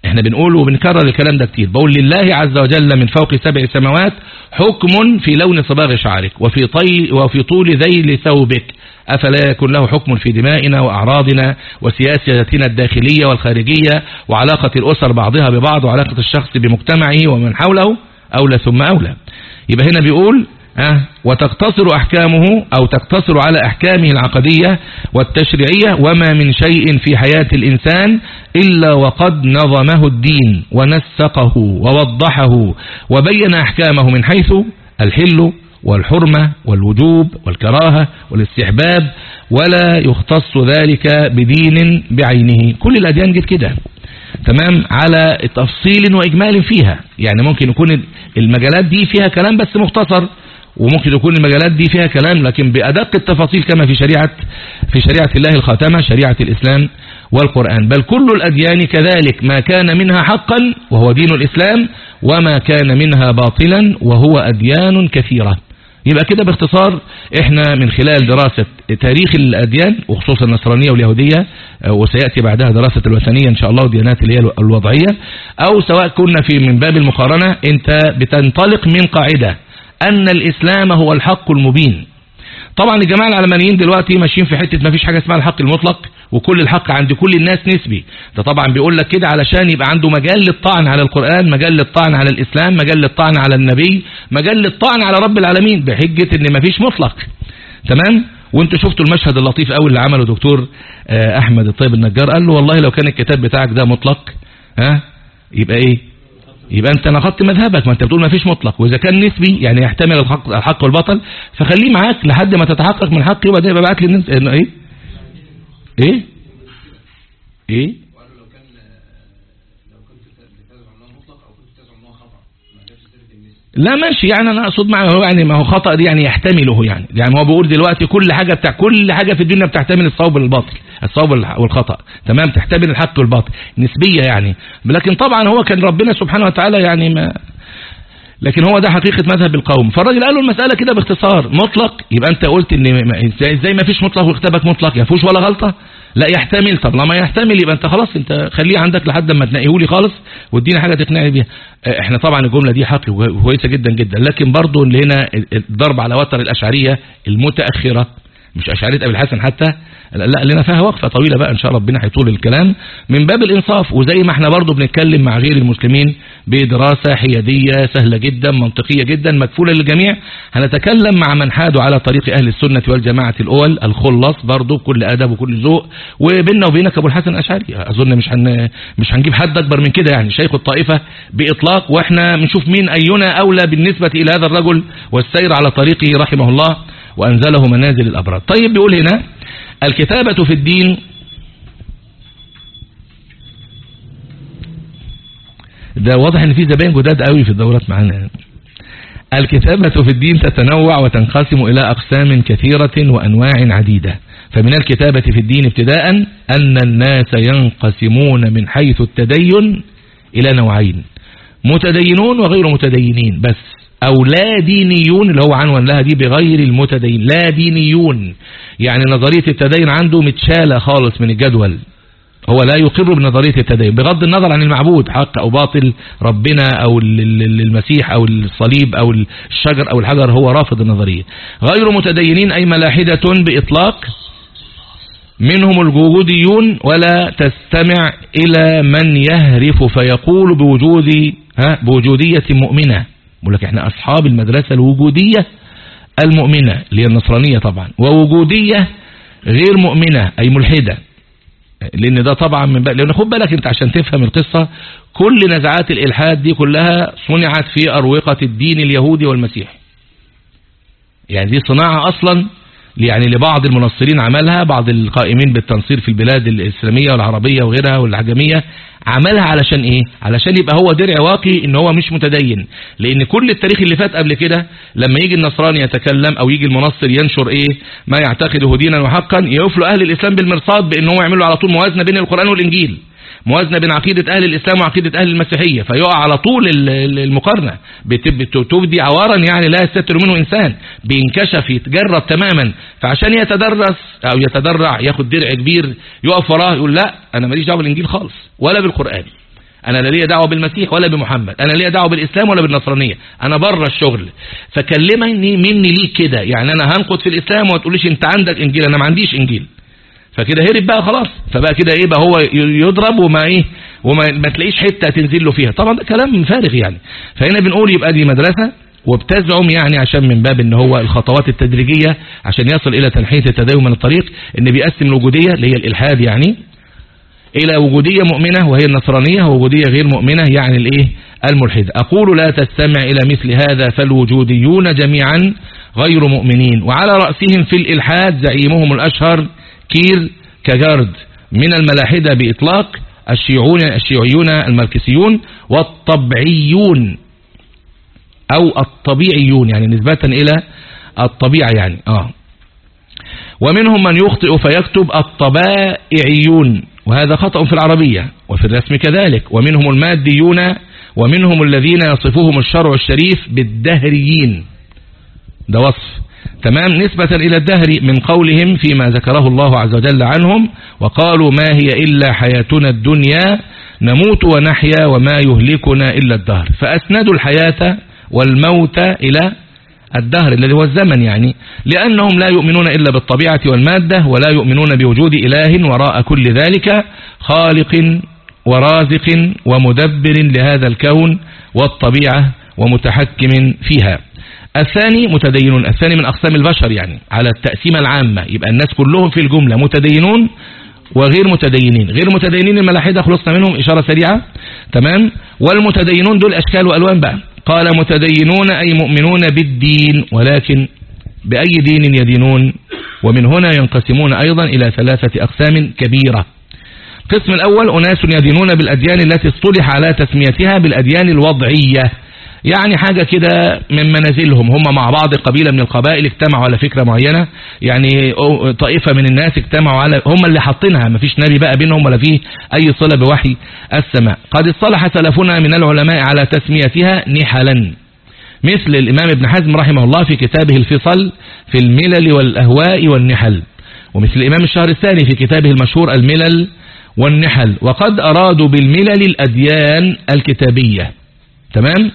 إحنا بنقول وبنكرر الكلام ده كتير. بقول لله عز وجل من فوق سبع سماوات حكم في لون صباغ شعرك وفي, طي وفي طول ذيل ثوبك. أفلا يكون له حكم في دمائنا وأعراضنا وسياستنا الداخلية والخارجية وعلاقة الأسر بعضها ببعض وعلاقة الشخص بمجتمعه ومن حوله أولى ثم أولى. يبقى هنا بيقول أه وتقتصر أحكامه أو تقتصر على أحكامه العقدية والتشريعية وما من شيء في حياة الإنسان إلا وقد نظمه الدين ونسقه ووضحه وبين أحكامه من حيث الحل والحرمة والوجوب والكراهة والاستحباب ولا يختص ذلك بدين بعينه. كل الأديان جت كده. تمام؟ على تفصيل وإجمال فيها. يعني ممكن يكون المجالات دي فيها كلام بس مختصر. وممكن يكون المجالات دي فيها كلام لكن بأدق التفاصيل كما في شريعة في شريعة الله الخاتمة شريعة الإسلام والقرآن. بل كل الأديان كذلك ما كان منها حقا وهو دين الإسلام وما كان منها باطلا وهو أديان كثيرة. يبقى كده باختصار إحنا من خلال دراسة تاريخ الأديان وخصوصا النصرانية واليهودية وسيأتي بعدها دراسة الوثنية إن شاء الله والديانات اللي هي الوضعية أو سواء كنا في من باب المقارنة أنت بتنطلق من قاعدة. أن الإسلام هو الحق المبين. طبعا الجماعة العلمانيين دلوقتي ماشيين في حتة ما فيش حاجة اسمها الحق المطلق وكل الحق عند كل الناس نسبي. ده طبعا بيقول لك كده علشان يبقى عنده مجال للطعن على القرآن مجال للطعن على الإسلام مجال للطعن على النبي مجال للطعن على رب العالمين بحجة إن ما فيش مطلق. تمام؟ وأنتوا شفتوا المشهد اللطيف قوي اللي عمله دكتور آه، أحمد الطيب النجار. قال له والله لو كان الكتاب بتاعك ده مطلق ها يبقى إيه؟ يبقى انت نقضت مذهبك ما انت بتقول ما فيش مطلق. وإذا كان نسبي يعني يحتمل الحق, الحق والبطل فخليه معاك لحد ما تتحقق من حقي وبعدين يبقى بعت لي إيه؟ إيه؟ إيه؟ لا ماشي يعني أنا أقصد معه هو يعني ما هو خطأ دي يعني يحتمله يعني. يعني هو بيقول دلوقتي كل حاجة بتاع كل حاجة في الدنيا بتحتمل الصواب والباطل الصواب والخطأ. تمام؟ تحتمل الحق والباطل. نسبية يعني. لكن طبعا هو كان ربنا سبحانه وتعالى يعني ما لكن هو ده حقيقة مذهب القوم. فالراجل قال له المسألة كده باختصار مطلق؟ يبقى أنت قلت إن إزاي ما فيش مطلق وكتابك مطلق يا فوش ولا غلطة؟ لا يحتمل طب لما يحتمل يبقى انت خلاص انت خليه عندك لحد ما تنقيه لي خالص واديني حاجة تقنعني بيها. آه، إحنا طبعا الجملة دي حق كويسة جدا جدا. لكن برضو اللي هنا الضرب على وتر الأشعرية المتأخرة مش أشعرية أبي الحسن حتى لا لنا فيها وقفة طويلة بقى إن شاء الله ربنا هيطول الكلام. من باب الإنصاف وزي ما إحنا برضو بنتكلم مع غير المسلمين بدراسة حيادية سهلة جدا منطقية جدا مكفولة للجميع. هنتكلم مع من حادوا على طريق أهل السنة والجماعة الأول الخلص برضو بكل أدب وكل ذوق. وبيننا وبينك أبو الحسن الأشعري أظن مش هن مش هنجيب حد أكبر من كده يعني. شيخ الطائفة بإطلاق وإحنا بنشوف مين أينا أولى بالنسبة إلى هذا الرجل والسير على طريقه رحمه الله وأنزله منازل الأبرار. طيب بيقول هنا الكتابة في الدين ده واضح إن في زباين جداد قوي في الدورات معانا. الكتابة في الدين تتنوع وتنقسم إلى أقسام كثيرة وأنواع عديدة. فمن الكتابة في الدين ابتداء أن الناس ينقسمون من حيث التدين إلى نوعين. متدينون وغير متدينين بس أو لا دينيون اللي هو عنوان لها دي بغير المتدين. لا دينيون. يعني نظرية التدين عنده متشالة خالص من الجدول. هو لا يقر بنظرية التدين بغض النظر عن المعبود حق أو باطل ربنا أو المسيح أو الصليب أو الشجر أو الحجر هو رافض النظرية. غير متدينين أي ملاحدة بإطلاق منهم الجوديون ولا تستمع إلى من يهرف فيقول بوجود ها بوجودية مؤمنة. بقول لك إحنا أصحاب المدرسة الوجودية المؤمنة اللي هي النصرانية طبعا ووجودية غير مؤمنة أي ملحدة. لأن ده طبعا من بقى لأن خد بالك أنت عشان تفهم القصة كل نزعات الإلحاد دي كلها صنعت في أروقة الدين اليهودي والمسيحي. يعني دي صناعة أصلا يعني لبعض المنصرين عملها بعض القائمين بالتنصير في البلاد الإسلامية والعربية وغيرها والعجمية عملها علشان إيه؟ علشان يبقى هو درع واقي إن هو مش متدين. لأن كل التاريخ اللي فات قبل كده لما يجي النصراني يتكلم أو يجي المنصر ينشر إيه؟ ما يعتقده دينا وحقا يقفلوا أهل الإسلام بالمرصاد بإن هو يعملوا على طول موازنة بين القرآن والإنجيل. موازنة بين عقيدة أهل الإسلام وعقيدة أهل المسيحية فيقع على طول المقارنة. تبدي عوارا يعني لا يستتر منه إنسان. بينكشف يتجرب تماما. فعشان يتدرس أو يتدرع ياخد درع كبير يقف وراه يقول لا أنا ماليش دعوة بالإنجيل خالص ولا بالقرآن. أنا لا ليا دعوة بالمسيح ولا بمحمد. أنا ليا دعوة بالإسلام ولا بالنصرانية. أنا بره الشغل. فكلمني مني ليه كده؟ يعني أنا هنقد في الإسلام وما تقوليش أنت عندك إنجيل أنا ما عنديش إنجيل. فكده هرب بقى خلاص. فبقى كده إيه بقى هو يضرب وما إيه وما ما تلاقيش حتة تنزل له فيها. طبعا ده كلام فارغ يعني. فهنا بنقول يبقى دي مدرسة وبتزعم يعني عشان من باب إن هو الخطوات التدريجية عشان يصل إلى تنحية التدين من الطريق إن بيقسم الوجودية اللي هي الإلحاد يعني إلى وجودية مؤمنة وهي النصرانية ووجودية غير مؤمنة يعني الإيه الملحده أقول لا تستمع إلى مثل هذا فالوجوديون جميعا غير مؤمنين. وعلى رأسهم في الإلحاد زعيمهم الأشهر كيركجارد من الملاحدة بإطلاق الشيعون الشيوعيون الماركسيون والطبيعيون أو الطبيعيون يعني نسبة إلى الطبيعة يعني آه. ومنهم من يخطئ فيكتب الطبائعيون وهذا خطأ في العربية وفي الرسم كذلك. ومنهم الماديون ومنهم الذين يصفهم الشرع الشريف بالدهريين ده وصف. تمام؟ نسبة إلى الدهر من قولهم فيما ذكره الله عز وجل عنهم وقالوا ما هي إلا حياتنا الدنيا نموت ونحيا وما يهلكنا إلا الدهر. فأسندوا الحياة والموت إلى الدهر الذي هو الزمن يعني لأنهم لا يؤمنون إلا بالطبيعة والمادة ولا يؤمنون بوجود إله وراء كل ذلك خالق ورازق ومدبر لهذا الكون والطبيعة ومتحكم فيها. الثاني متدينون. الثاني من أقسام البشر يعني على التقسيمة العامة. يبقى الناس كلهم في الجملة متدينون وغير متدينين. غير متدينين الملاحدة خلصنا منهم إشارة سريعة. تمام؟ والمتدينون دول أشكال وألوان بقى. قال متدينون أي مؤمنون بالدين ولكن بأي دين يدينون؟ ومن هنا ينقسمون أيضا إلى ثلاثة أقسام كبيرة. القسم الأول أناس يدينون بالأديان التي اصطلح على تسميتها بالأديان الوضعية. يعني حاجة كده من منازلهم. هم مع بعض قبيلة من القبائل اجتمعوا على فكرة معينة. يعني طائفة من الناس اجتمعوا على هم اللي حاطينها. فيش نبي بقى بينهم ولا فيه أي صلة بوحي السماء. قد اصطلح سلفنا من العلماء على تسميتها نحلا. مثل الإمام ابن حزم رحمه الله في كتابه الفصل في الملل والأهواء والنحل. ومثل الإمام الشهر الثاني في كتابه المشهور الملل والنحل. وقد أرادوا بالملل الأديان الكتابية. تمام؟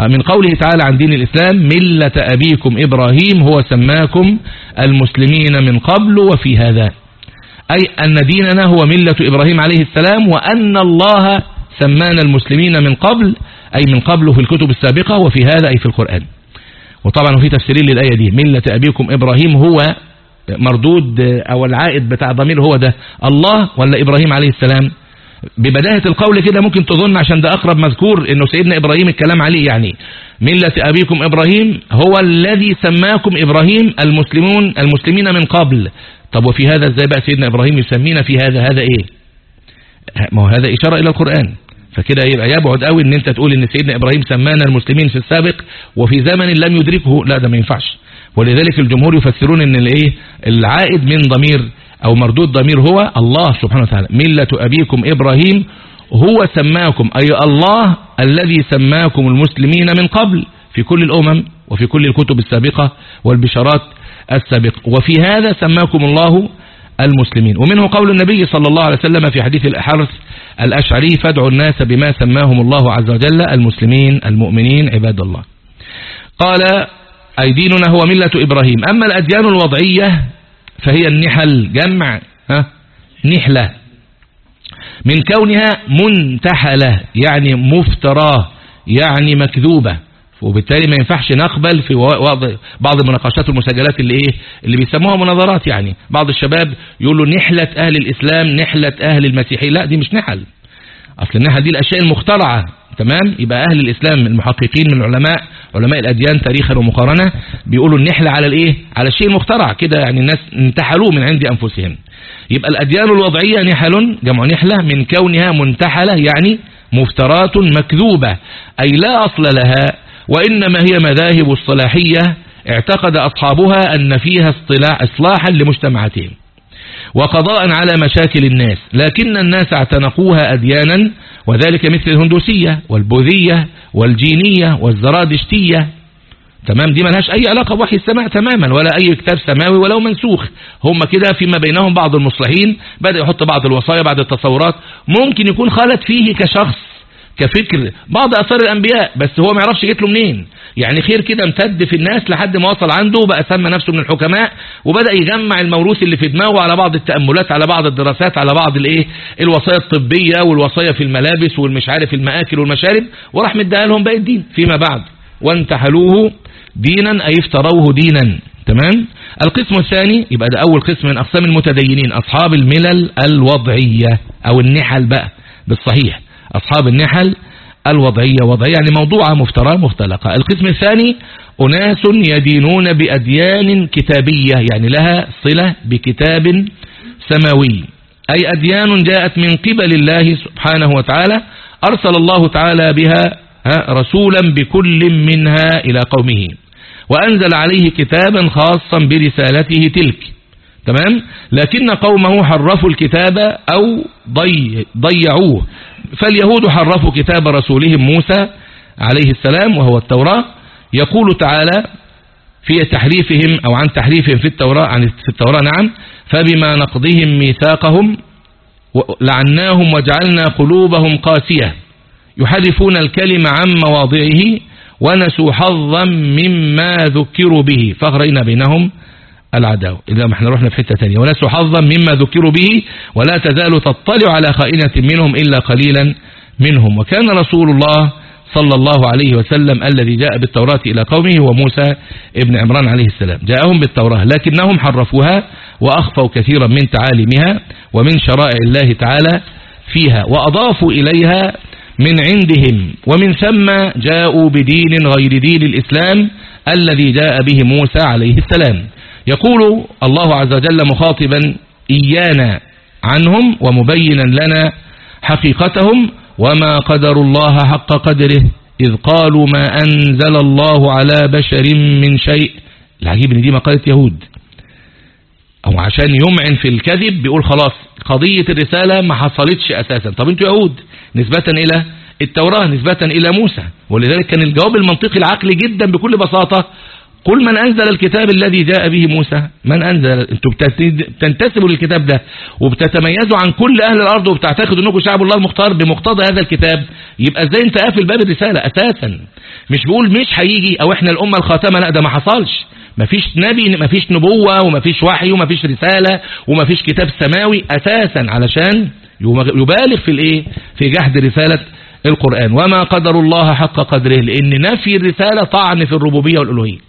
من قوله تعالى عن دين الإسلام ملة أبيكم إبراهيم هو سماكم المسلمين من قبل وفي هذا. أي أن ديننا هو ملة إبراهيم عليه السلام وأن الله سمانا المسلمين من قبل أي من قبل في الكتب السابقة وفي هذا أي في القرآن. وطبعا في تفسيرين للآية دي ملة أبيكم إبراهيم هو مردود أو العائد بتاع ضمير هو ده الله ولا إبراهيم عليه السلام؟ ببداية القول كده ممكن تظن عشان ده أقرب مذكور إنه سيدنا إبراهيم الكلام عليه يعني. ملة أبيكم إبراهيم هو الذي سماكم إبراهيم المسلمون المسلمين من قبل. طب وفي هذا إزاي بقى سيدنا إبراهيم يسمينا في هذا هذا إيه؟ ما هو هذا إشارة إلى القرآن. فكده يبقى يبعد قوي إن أنت تقول إن سيدنا إبراهيم سمانا المسلمين في السابق وفي زمن لم يدركه. لا ده ما ينفعش. ولذلك الجمهور يفسرون إن الإيه؟ العائد من ضمير أو مردود ضمير هو الله سبحانه وتعالى. ملة أبيكم إبراهيم هو سماكم أي الله الذي سماكم المسلمين من قبل في كل الأمم وفي كل الكتب السابقة والبشارات السابقة. وفي هذا سماكم الله المسلمين. ومنه قول النبي صلى الله عليه وسلم في حديث الأحرس الأشعري فادعوا الناس بما سماهم الله عز وجل المسلمين المؤمنين عباد الله. قال أي ديننا هو ملة إبراهيم. أما الأديان الوضعية فهي النحل جمع ها نحلة. من كونها منتحلة يعني مفتراه يعني مكذوبة. وبالتالي ما ينفعش نقبل في بعض المناقشات والمسجلات اللي إيه اللي بيسموها مناظرات يعني. بعض الشباب يقولوا نحلة أهل الإسلام نحلة أهل المسيحية لا دي مش نحل. أصل النحل دي الأشياء المخترعة تمام؟ يبقى أهل الإسلام المحققين من العلماء علماء الأديان تاريخا ومقارنة بيقولوا النحلة على الإيه؟ على الشيء المخترع. كده يعني الناس انتحلوه من عند أنفسهم. يبقى الأديان الوضعية نحل جمع نحلة من كونها منتحلة يعني مفترات مكذوبة أي لا أصل لها وإنما هي مذاهب الصلاحية. اعتقد أصحابها أن فيها اصلاحا لمجتمعاتهم. وقضاء على مشاكل الناس. لكن الناس اعتنقوها أديانا وذلك مثل الهندوسية والبوذية. والجينية والزرادشتية. تمام؟ دي ملهاش أي علاقة بوحي السماء تماما ولا أي كتاب سماوي ولو منسوخ. هم كده فيما بينهم بعض المصلحين بدأ يحط بعض الوصايا بعض التصورات. ممكن يكون خالد فيه كشخص كفكر بعض أثار الأنبياء بس هو ما يعرفش جيت له منين. يعني خير كده امتد في الناس لحد ما وصل عنده وبقى سمى نفسه من الحكماء وبدأ يجمع الموروث اللي في دماغه على بعض التأملات على بعض الدراسات على بعض الإيه؟ الوصايا الطبية والوصايا في الملابس والمش عارف المآكل والمشارب وراح مديها لهم باقي الدين فيما بعد. وانتحلوه دينا أي افتروه دينا. تمام؟ القسم الثاني يبقى ده أول قسم من أقسام المتدينين أصحاب الملل الوضعية أو النحل بقى بالصحيح. أصحاب النحل الوضعية وضعية يعني موضوعة مفترى مختلقة القسم الثاني أناس يدينون بأديان كتابية يعني لها صلة بكتاب سماوي. أي أديان جاءت من قبل الله سبحانه وتعالى أرسل الله تعالى بها رسولا بكل منها إلى قومه. وأنزل عليه كتابا خاصا برسالته تلك. تمام؟ لكن قومه حرفوا الكتاب أو ضي ضيعوه. فاليهود حرفوا كتاب رسولهم موسى عليه السلام وهو التوراة. يقول تعالى في تحريفهم أو عن تحريفهم في التوراة عن في التوراة نعم. فبما نقضهم ميثاقهم لعناهم وجعلنا قلوبهم قاسية. يحرفون الكلم عن مواضعه ونسوا حظا مما ذكروا به. فأغرينا بينهم العداوة. إذا ما إحنا رحنا في حتة ثانية ونسوا حظا مما ذكروا به ولا تزال تطلع على خائنة منهم إلا قليلا منهم. وكان رسول الله صلى الله عليه وسلم الذي جاء بالتوراة إلى قومه هو موسى ابن عمران عليه السلام. جاءهم بالتوراة لكنهم حرفوها وأخفوا كثيرا من تعاليمها ومن شرائع الله تعالى فيها وأضافوا إليها من عندهم. ومن ثم جاءوا بدين غير دين الإسلام الذي جاء به موسى عليه السلام. يقول الله عز وجل مخاطبا إيانا عنهم ومبينا لنا حقيقتهم وما قدر الله حق قدره إذ قالوا ما أنزل الله على بشر من شيء. العجيب إن دي مقالة يهود. أو عشان يمعن في الكذب بيقول خلاص قضية الرسالة ما حصلتش أساسا. طب أنتوا يهود نسبة إلى التوراة نسبة إلى موسى. ولذلك كان الجواب المنطقي العقلي جدا بكل بساطة قل من أنزل الكتاب الذي جاء به موسى؟ من أنزل؟ أنتم بتنتسبوا للكتاب ده وبتتميزوا عن كل أهل الأرض وبتعتقدوا أنكم شعب الله المختار بمقتضى هذا الكتاب. يبقى إزاي أنت قافل باب الرسالة؟ أساسا. مش بقول مش هيجي أو إحنا الأمة الخاتمة لا ده ما حصلش. مفيش نبي مفيش نبوة ومفيش وحي ومفيش رسالة ومفيش كتاب سماوي أساسا. علشان يبالغ في الإيه؟ في جحد رسالة القرآن. وما قدر الله حق قدره لأن نفي الرسالة طعن في الربوبية والألوهية.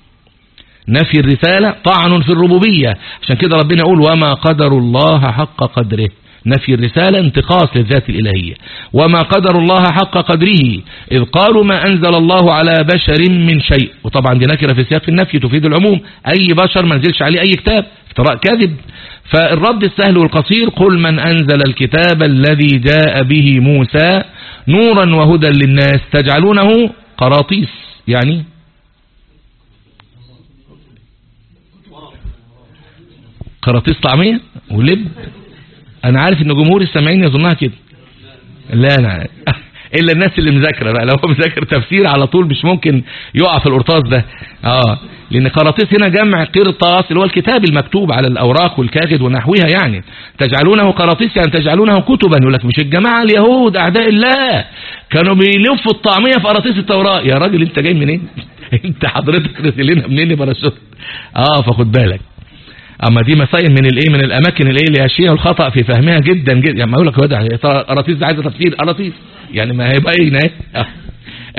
نفي الرسالة طعن في الربوبية. عشان كده ربنا يقول وما قدر الله حق قدره. نفي الرسالة انتقاص للذات الإلهية. وما قدر الله حق قدره. إذ قالوا ما أنزل الله على بشر من شيء. وطبعا دي نكرة في سياق النفي تفيد العموم. أي بشر ما نزلش عليه أي كتاب. افتراء كذب فالرد السهل والقصير قل من أنزل الكتاب الذي جاء به موسى نورا وهدى للناس تجعلونه قراطيس. يعني قراطيس طعمية ولب. أنا عارف إن جمهور السامعين يظنها كده. لا أنا إلا الناس اللي مذاكرة بقى. لو هو مذاكر تفسير على طول مش ممكن يقع في القرطاس ده. آه لأن قراطيس هنا جمع قرطاس اللي هو الكتاب المكتوب على الأوراق والكاغد ونحوها يعني. تجعلونه قراطيس يعني تجعلونه كتبا. يقول لك مش الجماعة اليهود أعداء الله. كانوا بيلفوا الطعمية في قراطيس التوراة. يا راجل أنت جاي منين؟ أنت حضرتك رسلنا منين يا برشوت آه فخد بالك. أما دي مسائل من الإيه من الأماكن الإيه اللي هي الخطأ في فهمها جدا جدا. يعني ما أقول لك هو قراطيس عايزة تفسير قراطيس يعني ما هي باينه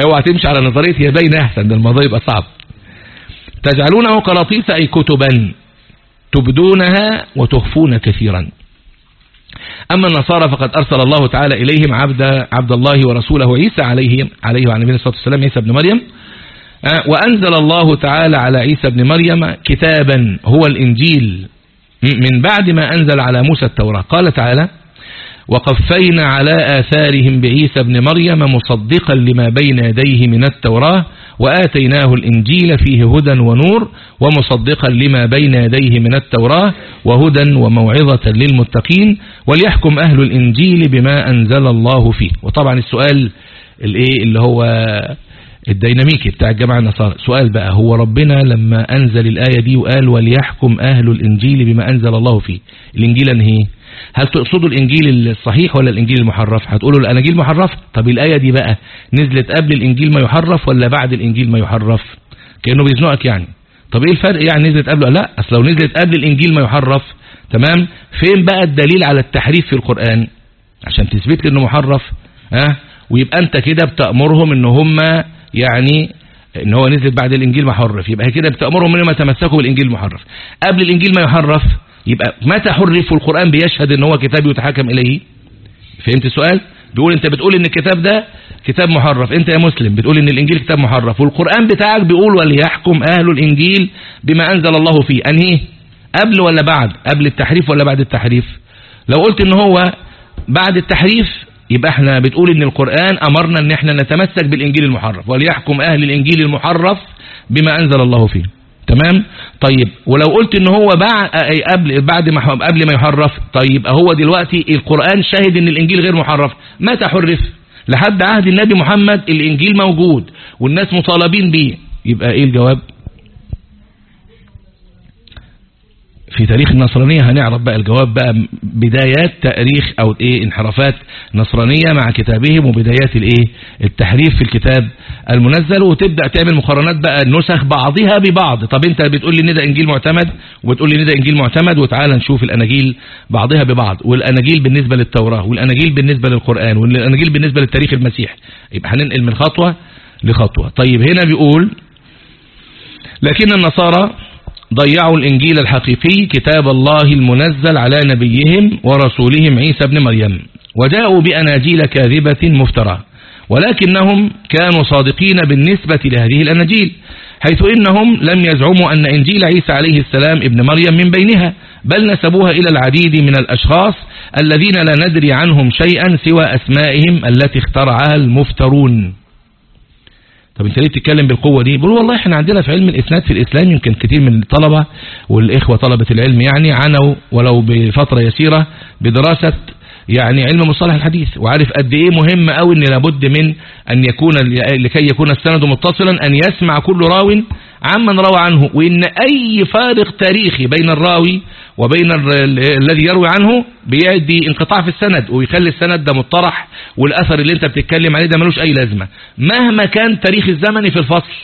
اوعى تمشي على نظرية هي باينه أحسن ده الموضوع يبقى صعب. تجعلونه قراطيس أي كتبا تبدونها وتخفون كثيرا. أما النصارى فقد أرسل الله تعالى إليهم عبد عبد الله ورسوله عيسى عليه عليه وعلى نبينا الصلاة والسلام عيسى بن مريم. وأنزل الله تعالى على عيسى بن مريم كتابا هو الإنجيل. من بعد ما أنزل على موسى التوراة. قال تعالى وقفينا على آثارهم بعيسى بن مريم مصدقا لما بين يديه من التوراة وآتيناه الإنجيل فيه هدى ونور ومصدقا لما بين يديه من التوراة وهدى وموعظة للمتقين وليحكم أهل الإنجيل بما أنزل الله فيه. وطبعا السؤال اللي هو الديناميكي بتاع الجماعة النصارى. سؤال بقى هو ربنا لما أنزل الآية دي وقال وليحكم أهل الإنجيل بما أنزل الله فيه؟ الإنجيل أنهي؟ هل تقصدوا الإنجيل الصحيح ولا الإنجيل المحرف؟ هتقولوا الأناجيل محرف؟ طب الآية دي بقى نزلت قبل الإنجيل ما يحرف ولا بعد الإنجيل ما يحرف؟ كأنه بيزنقك يعني. طب إيه الفرق يعني نزلت قبله لا أصل لو نزلت قبل الإنجيل ما يحرف تمام؟ فين بقى الدليل على التحريف في القرآن؟ عشان تثبت إنه محرف ها؟ ويبقى أنت كده بتأمرهم إن هم يعني إن هو نزل بعد الإنجيل محرف. يبقى كده بتأمرهم انهم يتمسكوا بالإنجيل المحرف قبل الإنجيل ما يحرف يبقى متى حرف القرآن بيشهد إن هو كتاب يتحكم إليه؟ فهمت السؤال؟ بيقول أنت بتقول إن الكتاب ده كتاب محرف. أنت يا مسلم بتقول إن الإنجيل كتاب محرف. والقرآن بتاعك بيقول وليحكم أهل الإنجيل بما أنزل الله فيه. أنهي؟ قبل ولا بعد؟ قبل التحريف ولا بعد التحريف؟ لو قلت إن هو بعد التحريف يبقى إحنا بتقول إن القرآن أمرنا إن إحنا نتمسك بالإنجيل المحرف وليحكم أهل الإنجيل المحرف بما أنزل الله فيه. تمام؟ طيب ولو قلت إن هو بعد قبل بعد ما قبل ما يحرف طيب هو دلوقتي القرآن شاهد إن الإنجيل غير محرف متى حرف؟ لحد عهد النبي محمد الإنجيل موجود والناس مطالبين بيه. يبقى إيه الجواب؟ في تاريخ النصرانية هنعرف بقى الجواب بقى بدايات تاريخ أو إيه انحرافات نصرانية مع كتابهم وبدايات الإيه التحريف في الكتاب المنزل وتبدأ تعمل مقارنات بقى النسخ بعضها ببعض. طب أنت بتقول لي ان ده إنجيل معتمد وبتقول لي ان ده إنجيل معتمد وتعالى نشوف الأناجيل بعضها ببعض. والأناجيل بالنسبة للتوراة والأناجيل بالنسبة للقرآن والأناجيل بالنسبة للتاريخ المسيح. يبقى هننقل من خطوة لخطوة. طيب هنا بيقول لكن النصارى ضيعوا الإنجيل الحقيقي كتاب الله المنزل على نبيهم ورسولهم عيسى بن مريم. وجاءوا بأناجيل كاذبة مفترى ولكنهم كانوا صادقين بالنسبة لهذه الأناجيل حيث إنهم لم يزعموا أن إنجيل عيسى عليه السلام ابن مريم من بينها بل نسبوها إلى العديد من الأشخاص الذين لا ندري عنهم شيئا سوى أسمائهم التي اخترعها المفترون. طب انت ليه بتتكلم بالقوة دي؟ بيقول والله إحنا عندنا في علم الإسناد في الإسلام يمكن كتير من الطلبة والإخوة طلبة العلم يعني عنوا ولو بفترة يسيرة بدراسة يعني علم مصطلح الحديث وعارف قد إيه مهم قوي إن لابد من أن يكون لكي يكون السند متصلا أن يسمع كل راو عمن روى عنه وإن أي فارق تاريخي بين الراوي وبين الذي يروي عنه بيدي انقطاع في السند ويخلي السند ده مطرح والأثر اللي أنت بتتكلم عليه ده ملوش أي لازمة. مهما كان تاريخ الزمني في الفصل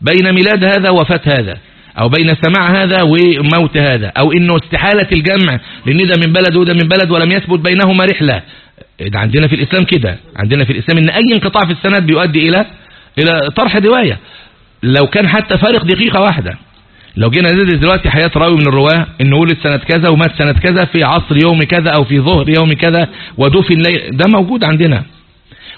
بين ميلاد هذا وفاة هذا أو بين سماع هذا وموت هذا. أو إنه استحالة الجمع لأن ده من بلد وده من بلد ولم يثبت بينهما رحلة. ده عندنا في الإسلام كده. عندنا في الإسلام إن أي انقطاع في السند بيؤدي إلى إلى طرح رواية لو كان حتى فارق دقيقة واحدة. لو جينا ندرس دلوقتي حياة راوي من الرواة إنه ولد سنة كذا ومات سنة كذا في عصر يوم كذا أو في ظهر يوم كذا ودفن لي ده موجود عندنا.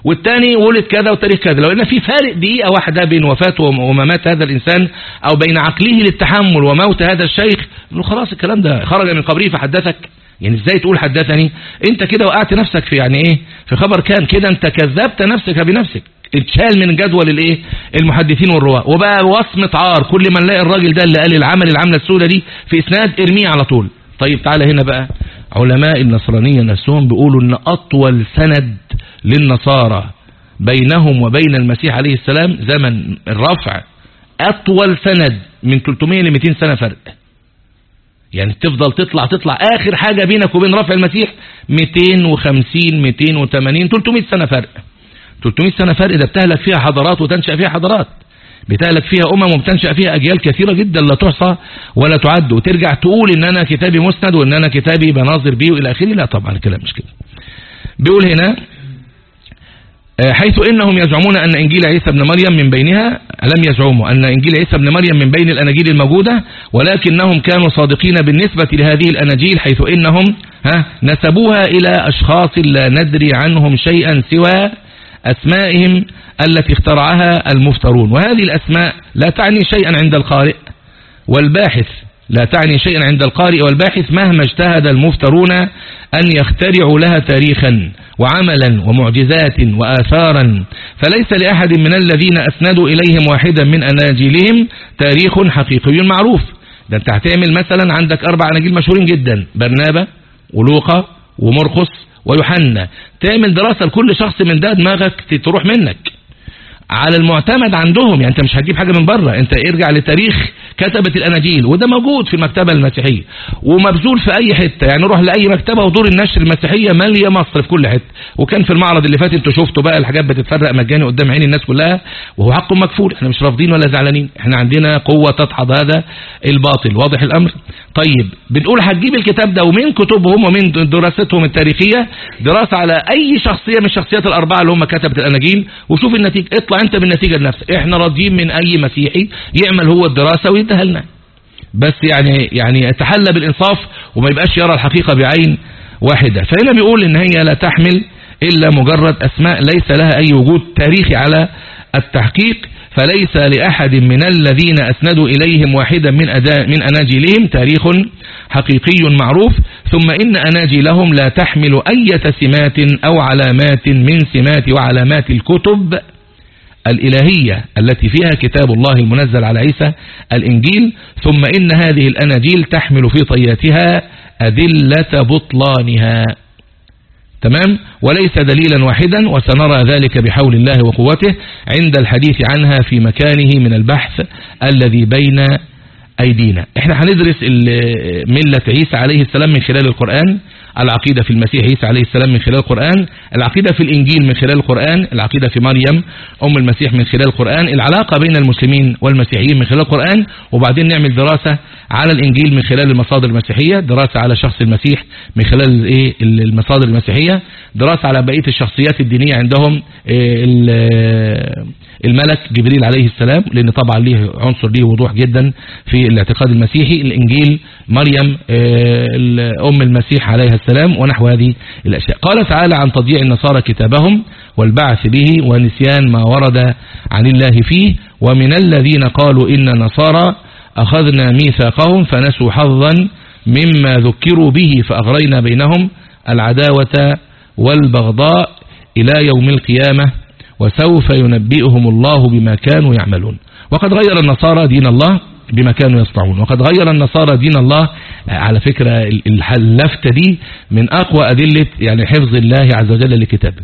والتاني ولد كذا وتاريخ كذا. لو إن في فارق دقيقة واحدة بين وفاته وممات هذا الإنسان أو بين عقله للتحمل وموت هذا الشيخ إنه خلاص الكلام ده خرج من قبره فحدثك. يعني إزاي تقول حدثني؟ أنت كده وقعت نفسك في يعني إيه؟ في خبر كان كده أنت كذبت نفسك بنفسك. اتشال من جدول الإيه؟ المحدثين والرواة. وبقى وصمة عار. كل ما نلاقي الراجل ده اللي قال العمل العملة السوداء دي في إسناد ارميه على طول. طيب تعالى هنا بقى. علماء النصرانية نفسهم بيقولوا إن أطول سند للنصارى بينهم وبين المسيح عليه السلام زمن الرفع أطول سند من 300 ل 200 سنة فرق. يعني تفضل تطلع تطلع آخر حاجة بينك وبين رفع المسيح 250 280 300 سنة فرق. 300 سنة فرق ده بتهلك فيها حضارات وتنشأ فيها حضارات. بتهلك فيها أمم وبتنشأ فيها أجيال كثيرة جدا لا تحصى ولا تعد. وترجع تقول إن أنا كتابي مسند وإن أنا كتابي بناظر بيه وإلى آخره. لا طبعا الكلام مش كده. بيقول هنا حيث إنهم يزعمون أن إنجيل عيسى بن مريم من بينها لم يزعموا أن إنجيل عيسى بن مريم من بين الأناجيل الموجودة ولكنهم كانوا صادقين بالنسبة لهذه الأناجيل حيث إنهم ها نسبوها إلى أشخاص لا ندري عنهم شيئا سوى أسمائهم التي اخترعها المفترون. وهذه الأسماء لا تعني شيئا عند القارئ والباحث. لا تعني شيئا عند القارئ والباحث مهما اجتهد المفترون أن يخترعوا لها تاريخا وعملا ومعجزات وآثارا. فليس لأحد من الذين أسندوا إليهم واحدا من أناجيلهم تاريخ حقيقي معروف. ده انت هتعمل مثلا عندك أربع أناجيل مشهورين جدا برنابة ولوقا ومرقس ويوحنا. تعمل دراسة لكل شخص من ده دماغك تروح منك. على المعتمد عندهم. يعني انت مش هتجيب حاجة من بره. انت ارجع لتاريخ كتبة الأناجيل. وده موجود في المكتبة المسيحية. ومبذول في أي حتة. يعني روح لأي مكتبة. ودور النشر المسيحية مالية مصر في كل حتة. وكان في المعرض اللي فات أنتوا شفتوا بقى الحاجات بتتفرق مجاني قدام عين الناس كلها. وهو حق مكفول. إحنا مش رافضين ولا زعلانين. إحنا عندنا قوة تدحض هذا الباطل. واضح الأمر؟ طيب بنقول هتجيب الكتاب ده ومن كتبهم ومن دراستهم التاريخية دراسة على أي شخصية من الشخصيات الأربعة اللي هم كتبت الأناجيل. وشوف النتيجة. اطلع أنت بالنتيجة لنفسك إحنا راضيين من أي مسيحي يعمل هو الدراسة ويديها لنا بس يعني يعني يتحلى بالإنصاف وما يبقاش يرى الحقيقة بعين واحدة. فهنا بيقول إن هي لا تحمل إلا مجرد أسماء ليس لها أي وجود تاريخي على التحقيق فليس لأحد من الذين أسندوا إليهم واحدا من, أداء من أناجيلهم تاريخ حقيقي معروف. ثم إن أناجيلهم لا تحمل أي سمات أو علامات من سمات وعلامات الكتب الإلهية التي فيها كتاب الله المنزل على عيسى الإنجيل ثم إن هذه الأناجيل تحمل في طياتها أدلة بطلانها. تمام؟ وليس دليلا واحدا وسنرى ذلك بحول الله وقوته عند الحديث عنها في مكانه من البحث الذي بين أيدينا. إحنا هندرس ملة عيسى عليه السلام من خلال القرآن العقيدة في المسيح عيسى عليه السلام من خلال القرآن العقيدة في الإنجيل من خلال القرآن العقيدة في مريم أم المسيح من خلال القرآن العلاقة بين المسلمين والمسيحيين من خلال القرآن وبعدين نعمل دراسة على الإنجيل من خلال المصادر المسيحية دراسة على شخص المسيح من خلال إيه؟ المصادر المسيحية دراسة على بقية الشخصيات الدينية عندهم إيه؟ الملك جبريل عليه السلام لأن طبعا ليه عنصر ليه وضوح جدا في الاعتقاد المسيحي الإنجيل مريم إيه أم المسيح عليها السلام ونحو هذه الأشياء. قال تعالى عن تضييع النصارى كتابهم والبعث به ونسيان ما ورد عن الله فيه ومن الذين قالوا إن نصارى أخذنا ميثاقهم فنسوا حظا مما ذكروا به فأغرينا بينهم العداوة والبغضاء إلى يوم القيامة وسوف ينبئهم الله بما كانوا يعملون. وقد غير النصارى دين الله بما كانوا يصنعون. وقد غير النصارى دين الله على فكرة اللفتة دي من أقوى أدلة يعني حفظ الله عز وجل لكتابه.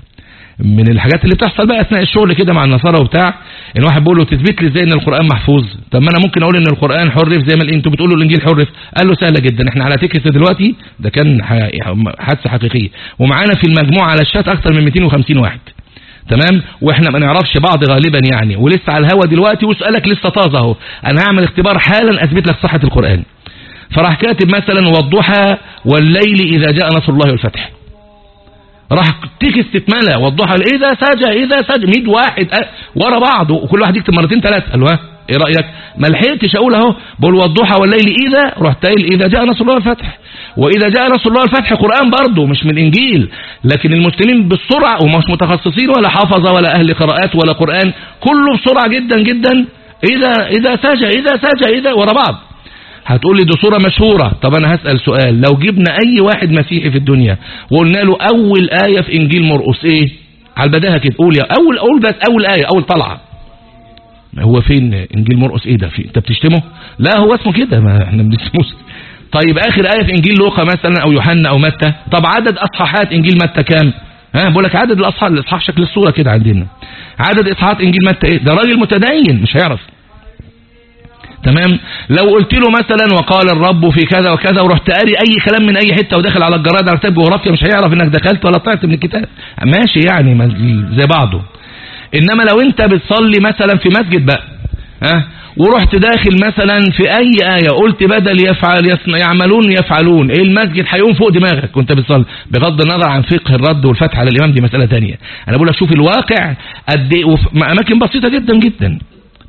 من الحاجات اللي بتحصل بقى أثناء الشغل كده مع النصارى وبتاع إن واحد بيقول له تثبت لي إزاي إن القرآن محفوظ؟ طب ما أنا ممكن أقول إن القرآن حرف زي ما أنتوا بتقولوا الإنجيل حرف. قال له سهلة جدا. إحنا على تكست دلوقتي ده كان حادثة حقيقية. ومعانا في المجموعة على الشات أكتر من 250 واحد. تمام؟ وإحنا ما نعرفش بعض غالبا يعني. ولسه على الهوا دلوقتي وسؤالك لسه طازه اهو. أنا هعمل اختبار حالا أثبت لك صحة القرآن. فراح كاتب مثلا والضحى والليل إذا جاء نصر الله والفتح. راح تكست اتملى والضحى إذا سجى إذا سجى. 100 واحد ورا بعض. وكل واحد يكتب مرتين ثلاثة. قال ها؟ إيه رأيك؟ ما لحقتش أقول أهو بقول والضحى والليل إذا رحت قايل إذا جاء نصر الله والفتح وإذا جاء نصر الله والفتح قرآن برضه مش من إنجيل. لكن المسلمين بالسرعة ومش متخصصين ولا حافظة ولا أهل قراءات ولا قرآن كله بسرعة جدا جدا. إذا إذا سجى إذا سجى إذا ورا بعض. هتقول لي دي صورة مشهورة. طب أنا هسأل سؤال. لو جبنا أي واحد مسيحي في الدنيا وقلنا له أول آية في إنجيل مرقس إيه؟ على البداهة كده. قول يا أول أول بس أول آية أول طلعة. هو فين إنجيل مرقس؟ إيه ده؟ في أنت بتشتمه؟ لا هو اسمه كده ما إحنا بنسموه طيب آخر آية في إنجيل لوقا مثلا أو يوحنا أو متى؟ طب عدد أصحاحات إنجيل متى كام؟ ها بقول لك عدد الأصحاح الإصحاح شكل الصورة كده عندنا. عدد إصحاحات إنجيل متى إيه؟ ده راجل متدين مش هيعرف. تمام؟ لو قلت له مثلا وقال الرب في كذا وكذا ورحت قاري أي كلام من أي حتة وداخل على الجرائد على كتاب جغرافيا مش هيعرف إنك دخلت ولا طلعت من الكتاب. ماشي يعني زي بعضه. إنما لو أنت بتصلي مثلا في مسجد بقى ها ورحت داخل مثلا في أي آية قلت بدل يفعل يصنع يعملون يفعلون إيه المسجد هيقوم فوق دماغك وأنت بتصلي بغض النظر عن فقه الرد والفتح على الامام دي مسألة تانية. أنا بقول لك شوف الواقع قد إيه أماكن بسيطة جدا جدا.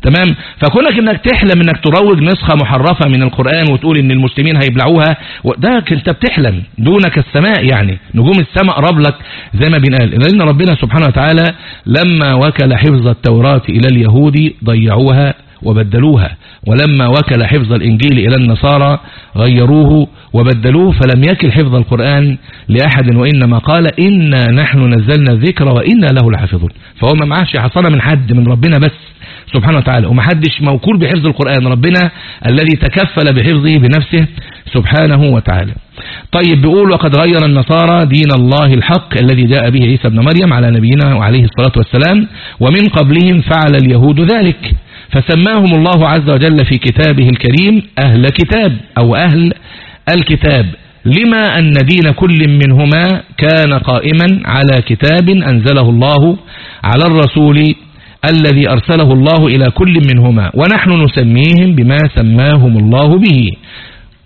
تمام؟ فكونك إنك تحلم إنك تروج نسخة محرفة من القرآن وتقول إن المسلمين هيبلعوها ده أنت بتحلم دونك السماء يعني نجوم السماء قرب لك زي ما بنقال لأن ربنا سبحانه وتعالى لما وكل حفظ التوراة إلى اليهود ضيعوها وبدلوها. ولما وكل حفظ الإنجيل إلى النصارى غيروه وبدلوه فلم يكل حفظ القرآن لأحد وإنما قال إنا نحن نزلنا الذكر وإنا له لحافظون. فهو ما معاش حصانة من حد من ربنا بس سبحانه وتعالى. ومحدش موكول بحفظ القرآن ربنا الذي تكفل بحفظه بنفسه سبحانه وتعالى. طيب بيقول وقد غير النصارى دين الله الحق الذي جاء به عيسى ابن مريم على نبينا وعليه الصلاة والسلام ومن قبلهم فعل اليهود ذلك. فسماهم الله عز وجل في كتابه الكريم أهل كتاب أو أهل الكتاب. لما أن دين كل منهما كان قائما على كتاب أنزله الله على الرسول الذي أرسله الله إلى كل منهما. ونحن نسميهم بما سماهم الله به.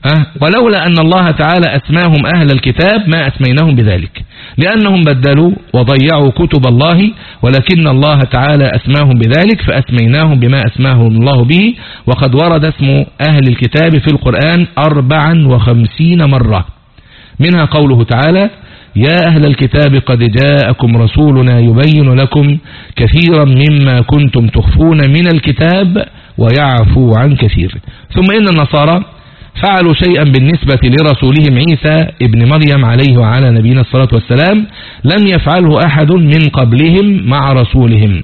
أه؟ ولولا أن الله تعالى أسماهم أهل الكتاب ما أسميناهم بذلك. لأنهم بدلوا وضيعوا كتب الله ولكن الله تعالى أسماهم بذلك فأسميناهم بما أسماهم الله به وقد ورد اسم أهل الكتاب في القرآن أربعا وخمسين مرة. منها قوله تعالى يا أهل الكتاب قد جاءكم رسولنا يبين لكم كثيرا مما كنتم تخفون من الكتاب ويعفو عن كثير. ثم إن النصارى فعلوا شيئا بالنسبة لرسولهم عيسى ابن مريم عليه وعلى نبينا الصلاة والسلام لم يفعله أحد من قبلهم مع رسولهم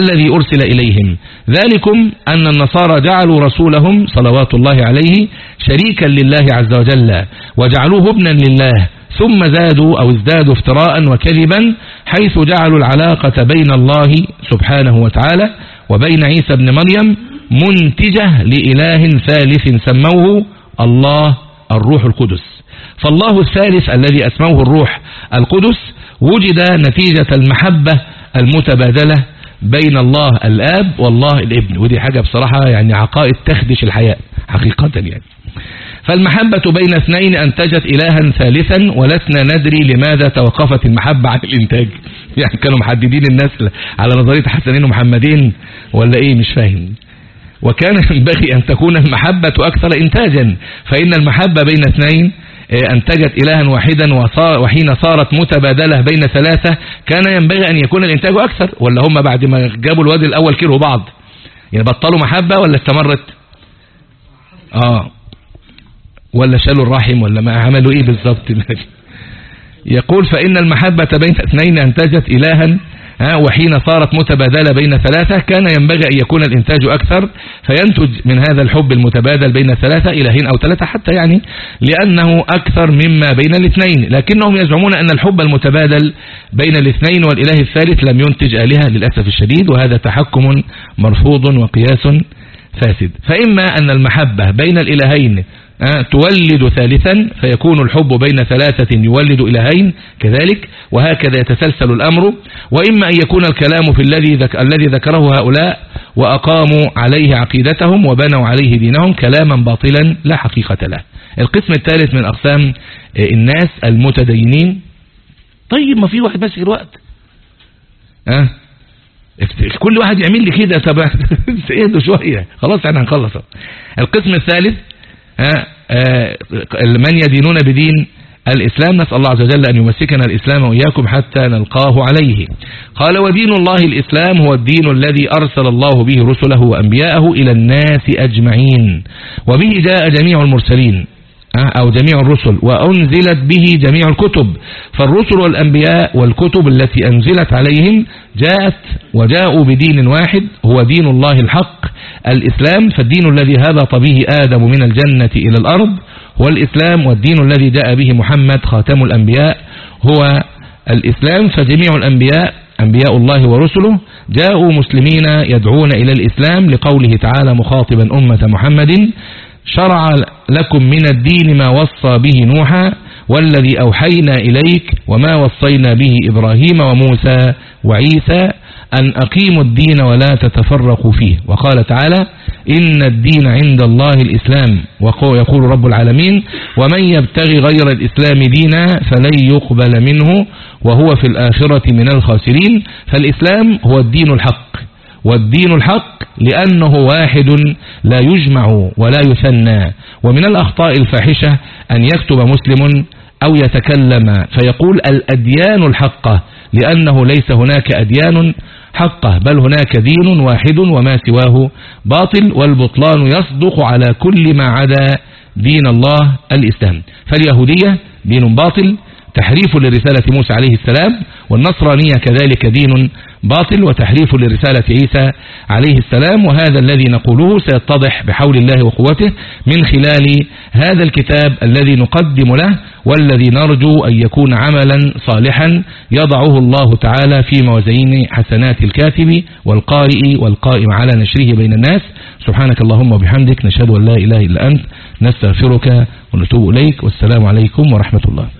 الذي أرسل إليهم. ذلكم أن النصارى جعلوا رسولهم صلوات الله عليه شريكا لله عز وجل وجعلوه ابنا لله ثم زادوا أو ازدادوا افتراء وكذبا حيث جعلوا العلاقة بين الله سبحانه وتعالى وبين عيسى ابن مريم منتجة لإله ثالث سموه الله الروح القدس. فالله الثالث الذي أسموه الروح القدس وجد نتيجة المحبة المتبادلة بين الله الآب والله الابن. ودي حاجة بصراحة يعني عقائد تخدش الحياة حقيقة يعني. فالمحبة بين اثنين أنتجت إلها ثالثا ولسنا ندري لماذا توقفت المحبة عن الإنتاج. يعني كانوا محددين الناس على نظرية حسنين ومحمدين ولا إيه؟ مش فاهم. وكان ينبغي أن تكون المحبة أكثر إنتاجا فإن المحبة بين اثنين آه، أنتجت إلها واحدا وحين صارت متبادلة بين ثلاثة كان ينبغي أن يكون الإنتاج أكثر. ولا هم بعد ما جابوا الواد الأول كرهوا بعض. يعني بطلوا محبة ولا استمرت؟ آه. ولا شالوا الرحم ولا ما عملوا إيه بالظبط يقول فإن المحبة بين اثنين أنتجت إلها وحين صارت متبادلة بين ثلاثة كان ينبغي أن يكون الإنتاج أكثر فينتج من هذا الحب المتبادل بين ثلاثة إلهين أو ثلاثة حتى يعني لأنه أكثر مما بين الاثنين. لكنهم يزعمون أن الحب المتبادل بين الاثنين والإله الثالث لم ينتج آلهة للأسف الشديد وهذا تحكم مرفوض وقياس فاسد. فإما أن المحبة بين الإلهين تولد ثالثا فيكون الحب بين ثلاثة يولد إلهين كذلك وهكذا يتسلسل الأمر. وإما أن يكون الكلام في الذي ذك الذي ذكره هؤلاء وأقاموا عليه عقيدتهم وبنوا عليه دينهم كلاما باطلا لا حقيقة له. القسم الثالث من أقسام آه، الناس المتدينين. طيب ما في واحد ماسك الوقت؟ أه؟ كل واحد يعمل لي كده. طب اهدوا شوية. خلاص إحنا هنخلص. القسم الثالث آه، من يدينون بدين الإسلام نسأل الله عز وجل أن يمسكنا الإسلام وإياكم حتى نلقاه عليه. قال ودين الله الإسلام هو الدين الذي أرسل الله به رسله وأنبياءه إلى الناس أجمعين وبه جاء جميع المرسلين. أو جميع الرسل وأنزلت به جميع الكتب. فالرسل والأنبياء والكتب التي أنزلت عليهم جاءت وجاءوا بدين واحد هو دين الله الحق الإسلام. فالدين الذي هبط به آدم من الجنة إلى الأرض هو الإسلام والدين الذي جاء به محمد خاتم الأنبياء هو الإسلام. فجميع الأنبياء أنبياء الله ورسله جاءوا مسلمين يدعون إلى الإسلام لقوله تعالى مخاطبا أمة محمد شرع لكم من الدين ما وصى به نوحا والذي أوحينا إليك وما وصينا به إبراهيم وموسى وعيسى أن أقيموا الدين ولا تتفرقوا فيه. وقال تعالى إن الدين عند الله الإسلام. ويقول رب العالمين ومن يبتغي غير الإسلام دينا فلن يقبل منه وهو في الآخرة من الخاسرين. فالإسلام هو الدين الحق. والدين الحق لأنه واحد لا يجمع ولا يثنى. ومن الأخطاء الفاحشة أن يكتب مسلم أو يتكلم فيقول الأديان الحقة لأنه ليس هناك أديان حقه بل هناك دين واحد وما سواه باطل والبطلان يصدق على كل ما عدا دين الله الإسلام. فاليهودية دين باطل تحريف لرسالة موسى عليه السلام والنصرانية كذلك دين باطل وتحريف لرسالة عيسى عليه السلام وهذا الذي نقوله سيتضح بحول الله وقوته من خلال هذا الكتاب الذي نقدم له والذي نرجو أن يكون عملا صالحا يضعه الله تعالى في موازين حسنات الكاتب والقارئ والقائم على نشره بين الناس. سبحانك اللهم وبحمدك نشهد أن لا إله إلا أنت نستغفرك ونتوب إليك والسلام عليكم ورحمة الله.